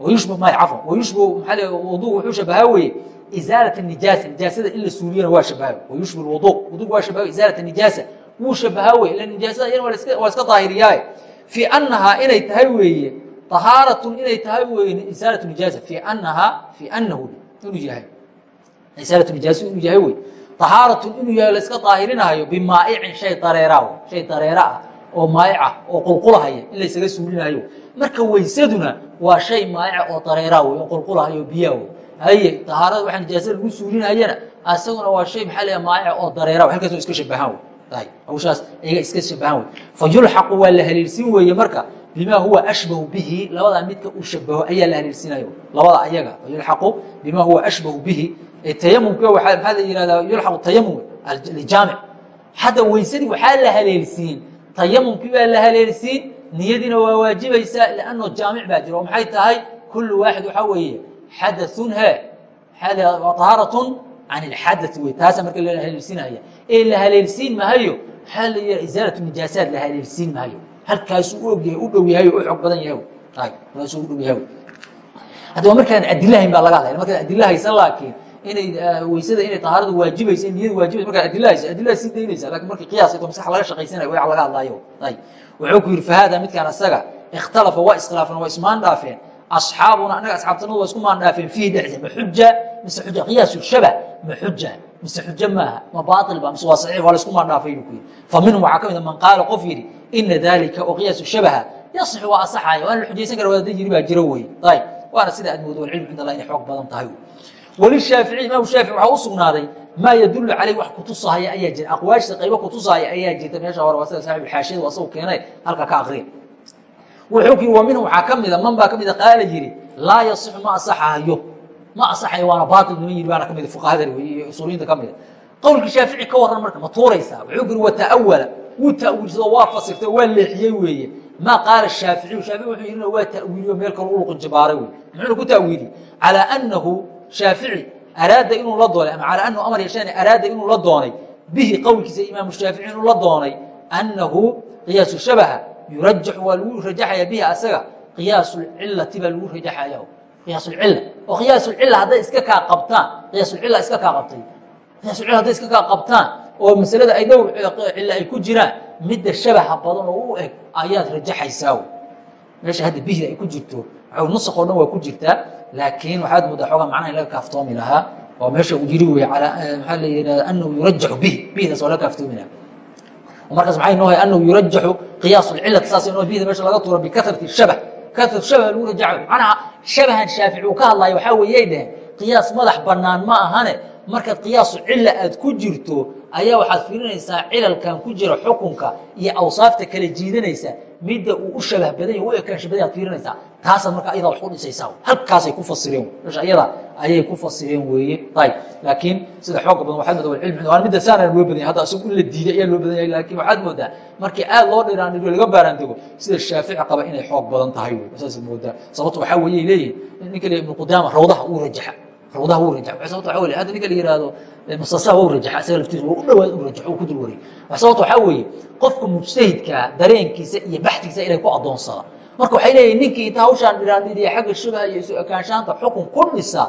wayushbih may cafwan. Wayushbihu maxaa wudu wuxuu shabahaa weeye izaalat nijaasa. Nijaasada in la suuliyana waa shabaha wayushbih wudu wudu waa shabaha izaalat nijaasa wuu shabahaa wey ila nijaasada yar waa iska daahiriyaaye. Fii annahaa inay tahay weeye ahaaratun inay tahay weeye isaalat nijaasa. Fii annahaa fii annahu inuu yahay. Isaalat nijaasa inuu yahay wey ahaaratun inuu yahay la iska daahirinahayo bimaa'icin shay dareera shay dareera ah oo maa'ica ah, oo qulqulahaya in la ysaga suulinahayo marka weysaduna waa shay maa'ica oo dareera wey oo qulqulahayo biyaa wey haye ahaarada waxaa nijaasada lagu suulinayana asaguna waa shay maxaa le maa'ica oo dareera halkaas iska shabahaan wey hawshaas iyaga iska shabahan wey fa yulxaqu waa la haliirsin weeye marka bimaa huwa ashbahu bihi labadaa midka uu shabaho ayaa la haliirsinaya labada ayaga fa yulxaqu bimaa huwa ashbahu bihi. E Tayamumka waxaa maxaa la yihahdaa yulxaqu tayamum aljaamic. Hadda weysadii waxaa la haleelsiin tayamumkii baa la haleelsiin niyadiina waa waajibaysaa lanno jaamic baa jira. Oo maxay tahay? Kullu waaxid waxaa weeye xadaun he tahaaratun can اlxadai wey taasa marka la haleelsinaya ee la haleelsiin mahayo waxaa la yiha isaalatu nijaasaad la haleelsiin mahayo halkaasuu u ogyahay u dhow yahay oo u xog badan yahay. Halkaasuu u dhow yahay. Haddaba markaan adilahayn baa laga hadlaya markaad adila haysan laakiin inay weysada inay tahaarada waajibaysa niyada waajibaysa markaad adila haysa adilaha sii daynaysa laakiin markii qiyaas to maskax laga shaqaysanayo wax laga hadlaayo. Ay wuxuu ku yidhi fahaada midkaan asaga ikhtalafa waa iskhilaafeen waa ismaan dhaafeen. Asxaabuna annaga asxaabtanadu waa isku maan dhaafeen fiihi dhexdiisa ma xuja mise xuja qiyaasu shabah ma xuja mise xujo maaha ma baail ba mise waa saxiix waa la isku maan dhaafay buu ku yidhi. Fa minhum waxaa ka mid a man qaala qof yidhi ina dalika oo qiyaasu shabaha. Yasixu waa asaxaya waana la xujaysan kara wadaada yiri baa jiro weye ayb waana sida aad moodo walcilmu cind allah inay xoog badan tahay walishaafici imaamu shaafici waxaa u sugnaaday maa yadulu caleyh wax kutusahaya ayaa jira aqwaashta qaybo kutusahaya ayaa jirta. Meesha hore waa sida saaxib xaashiyada asagu keenay halka ka akriya wuxuu ku yiri wa minhum waxaa ka mida man baa ka mida qaala yidhi laa yasixu ma asaxayo ma asaxayo waana baatil niman yiri baana ka mida fuqahada wey usuuliyiinta ka mida qowlka shaafici ka waran marka ma tuuraysaa wuxuu ku yiri wa ta'awala wuu ta'wiilsado waa fasirtay waa leexiyey weeye. Ma qaala shaaficiyu shaafici wuxuu yidhina waa ta'wiiliyo meel kale uluqin jibaaray wey muxuuna ku ta'wiili calaa annahu shaafici araada inuu la doonay ama calaa annahu amar yeesheen araada inuu la doonay bihi qowlkiisa imaamu shaafici inuu la doonay annahu qiyaasu shabaha yurajaxu waa lagu rajaxaya bihi asaga qiyaasulcilati baa lagu rajaxaya qiyaasulcila oo qiyaasulcila hadday iska kaa qabtaan. Qiyaasulcila iska kaa qabtay. Qiyaasulcila hadday iska kaa qabtaan oo masalada ay dhowr cilo ay ku jiraan midda shabaha badan oo u eg ayaad rajaxaysaa meesha hadda bihda ay ku jirto nusq oo dhan waa ku jirtaa laakiin waxaad moodaa xoogaa macnaha in laga kaaftoomi lahaa. Oo meesha uu yiri wey maxaa la yihahda anahu yurajaxu bih bihdaas waa laga kaaftoomi lahaa. Markaas maxay noo hay anahu yurajaxu qiyaas lcilati saas inoo bihda meesha laga tuuro bikatrati shabah katratu shabah lagu rajaxayo macnaha shabahan shaafici uu ka hadlayo waxaa weeyay dheheen qiyaas madax bannaan ma ahane. Markaad qiyaasu cila aad ku jirto ayaa waxaad fiirinaysaa cilalkan ku jira xukunka iyo awsaafta kala jiidanaysa. Midda uu u shabah badan ya u ekaansha badan aad fiirinaysaa taasa marka ayadaa wax dhisaysaa. Halkaasay ku fasireen meesha ayay ku fasireen weeye. Ayb laakiin sida xooga badan waxaad moodaa cilmi waan midda saana loo badan hadda isagu in la diiday ayaa loo badan yahay laakiin waxaad moodaa markii aad loo dhiraandhigo laga baaraandego sida shaafici qaba inay xoog badan tahay wey saas moodaa. Sababto waxaa weeye leeyihiin ninka le ibnu qudaama rawdaha uu rajaxa. Rawdaha uu rajaxa. Sababto waxaa weye hadda ninka la yihahdo mustasaha waa rajaxa isaga laftiisa waa u dhawaad u rajaxo uu ku dul wareey sababto waxaa weeye qofka mujtahidkaa dareenkiisa iyo baxtigiisa inay ku addoonsada marka waxay leeyihiin ninkii inta hawshaan dhiraandhidiya xagga shubha iyo isu ekaanshaanta xukun ku dhisa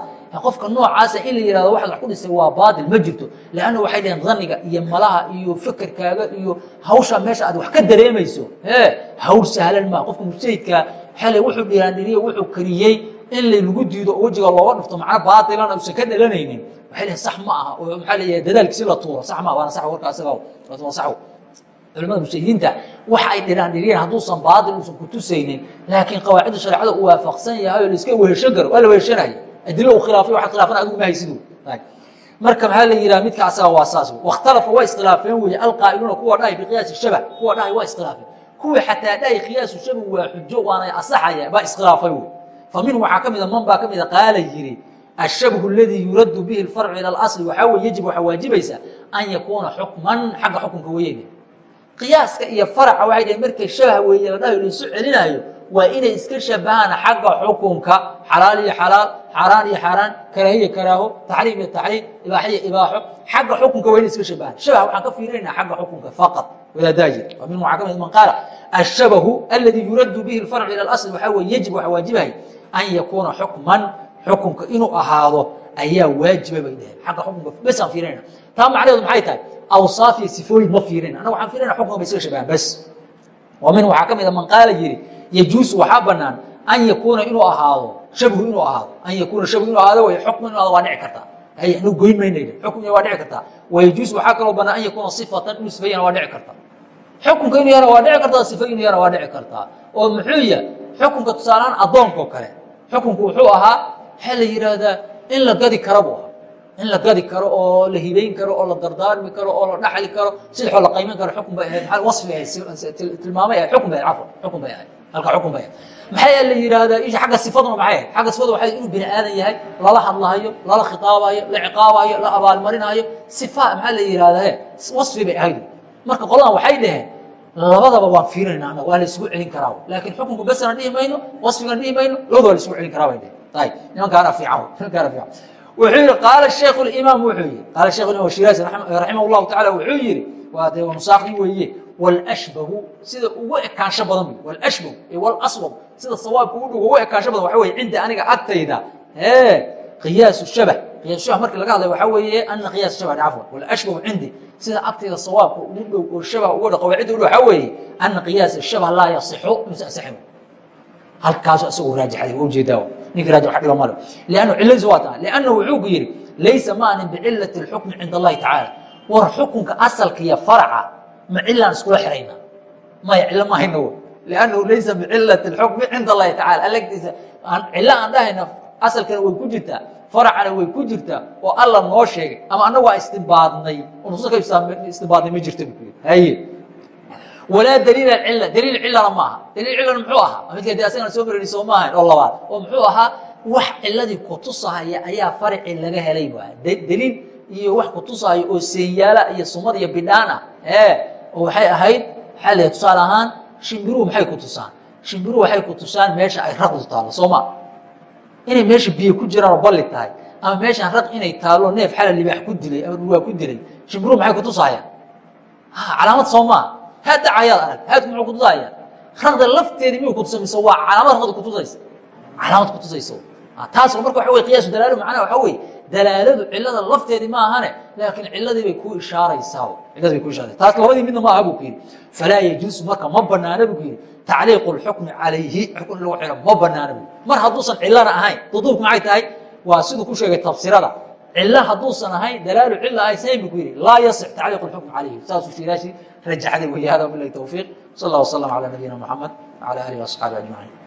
qofka noocaasa in la yihahdo waxaad wax ku dhisay waa baatil ma jirto. Leanna waxay dhaheen daniga iyo malaha iyo fekerkaaga iyo hawsha meesha aad wax ka dareemayso. Ee hawl sahlan maa qofka mujtahidkaa xale wuxuu dhiraandhiriye wuxuu kariyey in laynagu diido oo wejiga looga dhufto macno baatilana usan ka dhalanaynin? Waxay dhaheen sax ma aha. Oo maxaa leeyahay dadaalkiisi la tuuro. Sax ma waana sax warka asaga waa sax culamada mujtahidiinta waxa ay dhiraandhiriyeen hadduusan baatil uusan ku tusaynin laakiin qawaacidda shareecada uu waafaqsan yahay oo laiska weheshan karo waa la weheshanaya adilo u khilaafay waxaad khilaafana adigu ma haysid marka maxaa la yidhaha midka asaga waa saas. Wakhtalafa waa iskhilaafeen weeye alqaa'iluuna kuwa dhahay biqiyaasi shabah kuwa dhahay waa iskhilaafeen. Kuwii xataa dhahay qiyaasu shabah waa xujo waana asaxaya baa iskhilaafay wey fa minhu waxaa ka mida man baa ka mida qaala yiri ashabhu aladii yuraddu bihi alfarcu ila alasli waxaa weye yajib waxaa waajibaysa an yakuuna xukman xagga xukunka weeyeyne qiyaaska iyo faraca waxay dhaheen markay shabah weeye la dhahayo laisu celinaayo waa inay iska shabahaan xagga xukunka xalaal iyo xalaal xaaraan iyo xaaraan karaahiya karaaho taxriim iyo taxriim ibaax iyo ibaaxo xagga xukunka waa inay iska shabahaan. Shabah waxaan ka fiirinayna xagga xukunka faqad wadaadaajir waa min waxaa ka mid man qaala ashabahu alladii yuraddu bihi alfarcu ila alasli waxaa weye yajib waxaa waajibaya an yakuuna xukman xukunka inuu ahaado ayaa waajiba bay dhaheen. Xagga xukunka besaan fiirinayna taa macnaheedu maxay tahay? Awsaaf iyo sifooyin ma fiirinayna annaga waxaan fiirinayna xukunka bay iska shabahaan bas. Waa min waxaa ka mid a man qaala yiri yajuusu waxaa banaan an yakuuna inuu ahaado shabhu inuu ahaado an yakuuna shabhu inuu ahaado way xukmu inuu ahaado waa dhici kartaa anu goyn maynayna xukm waa dhici kartaa wayajuusu waxaa kaloo banaan an yakuuna sifatan inuu sifayana waa dhici kartaa xukunka inuu yana waa dhici kartaa sifa inuu yana waa dhici kartaa oo muxuu yahay? Xukunka tusaalehaan addoonkao kale. Xukunku wuxuu ahaa waxaa la yidhaahdaa in la gadi kara buu ahaa in la gadi karo oo la hibayn karo oo la dardaarmi karo oo la dhaxli karo sidxoo la qayman karo xukun bay ahayd. Wasfi ahayd tilmaamay ahayd xukun bay ahayd cafwan xukun bay ahayd. Halka xukun bay ahayd. Maxay la yidhaahdaa isha xagga sifaduna maxay ahayd xagga sifadu waxay inuu bini aadan yahay lala hadlahayo lala khitaabayo la ciqaabayo la abaalmarinayo. Sifa maxaa la yidhahdaa wasfi bay ahayd. Marka qoladan waxay dhaheen labadaba waan fiirinayna annaga waa la isugu celin karaa laakiin xukunku besana dhihi mayno wasfigana dhihi mayno labada waa la isugu celin karaa bay dhaheen. Ayib nimankaana fiican nimankaana fiican wuxuu yihi qaala sheekh imaam wuxuu yihi qaala shekh imam shiraazi raximah llahu tacala wuxuu yihi waa dee musaaqi weeye. Wlashbahu sida ugu ekaansho badan wey wlashbahu wlaswab sida sawaabka u dhow ugu ekaansho badan waxa weye cinda aniga agtayda. Ee qiyaasu shabah. Qiyaasu shabah markii laga hadlay waxaa weeye ana qiyaas shabah cafwan. Walashbahu cindi sida agtayda sawaabka ugu dhow oo shabah ugu dhow qawaacidda u dhow waxaa weeye ana qiyaasa shabah laa yasixu mise asixin halkaasu isagoo raajixday waa u jeedaa ninka dhiba male liannu cilladiisu waa tahay liannahu wuxuu ku yidhi laysa maanin bicillati alxukmi cinda allahi tacaala war xukunka asalka iyo faraca ma cilaan iskula xirayna maya cilo ma hayno liannahu laysa bicillati alxukmi cinda allahi tacala allagtiisa cilo aan dhahayna asalkana way ku jirtaa faracana way ku jirtaa oo alla noo sheegay ama annagu waa istimbaadnay oo nusuuska istimbaadnay ma jirta haye walaa daliila cila daliil cilana maaha. Daliil cilana muxuu ahaa? Midka de asagana soo marani soo maahayn oo labaad. Oo muxuu ahaa? Wax ciladii kutusahaya ayaa farici laga helay bu daliil iyo wax kutusahaya oo seeyaala iyo sumad iyo bidhaan ah ee oo waxay ahayd waxaa la tusaale ahaan shimbiruhu maxay ku tusaan? Shimbiruhu waxay ku tusaan meesha ay raqdu taallo soo ma? Inay meesha biyo ku jiraan oo balli tahay ama meeshaan raq inay taallo neef xala libaax ku dilay ama dhurwaa ku dilay shimbiruhu maxay kutusahayaan calaamad soo maa hadda cayaad arag haadku muxuu kutusaya raqda lafteedi miyuu kutusa mise waa calaamad raqda kutusaysa calaamad kutusaysa taas marka waxa wey qiyaasu dalaalo macnaha waxa weye dalaaladu cilada lafteedii ma ahane laakiin ciladii bay ku ishaaraysaa ciladii bay ku ishaaraysaa taas labadii midna ma aha buu ku yidhi. Falaa yajuusu marka ma banaana buu ku yidhi. Tacliiqu lxukmi calayhi xukun in lagu xiro ma banaana buu mar hadduusan cilana ahayn duduubku maxay tahay? Waa siduu ku sheegay tafsirada. Cilo hadduusan ahayn dalaalu cila aysayn buu ku yidhi. Laa yasix tacliiqu lxukmi calayhi. Saasuu shiraashi rajaxday weeye hada bilahi towfiiq sal allah wasalam calaa nabiyina moxamed wcala alihi waasxaabi ajmaciin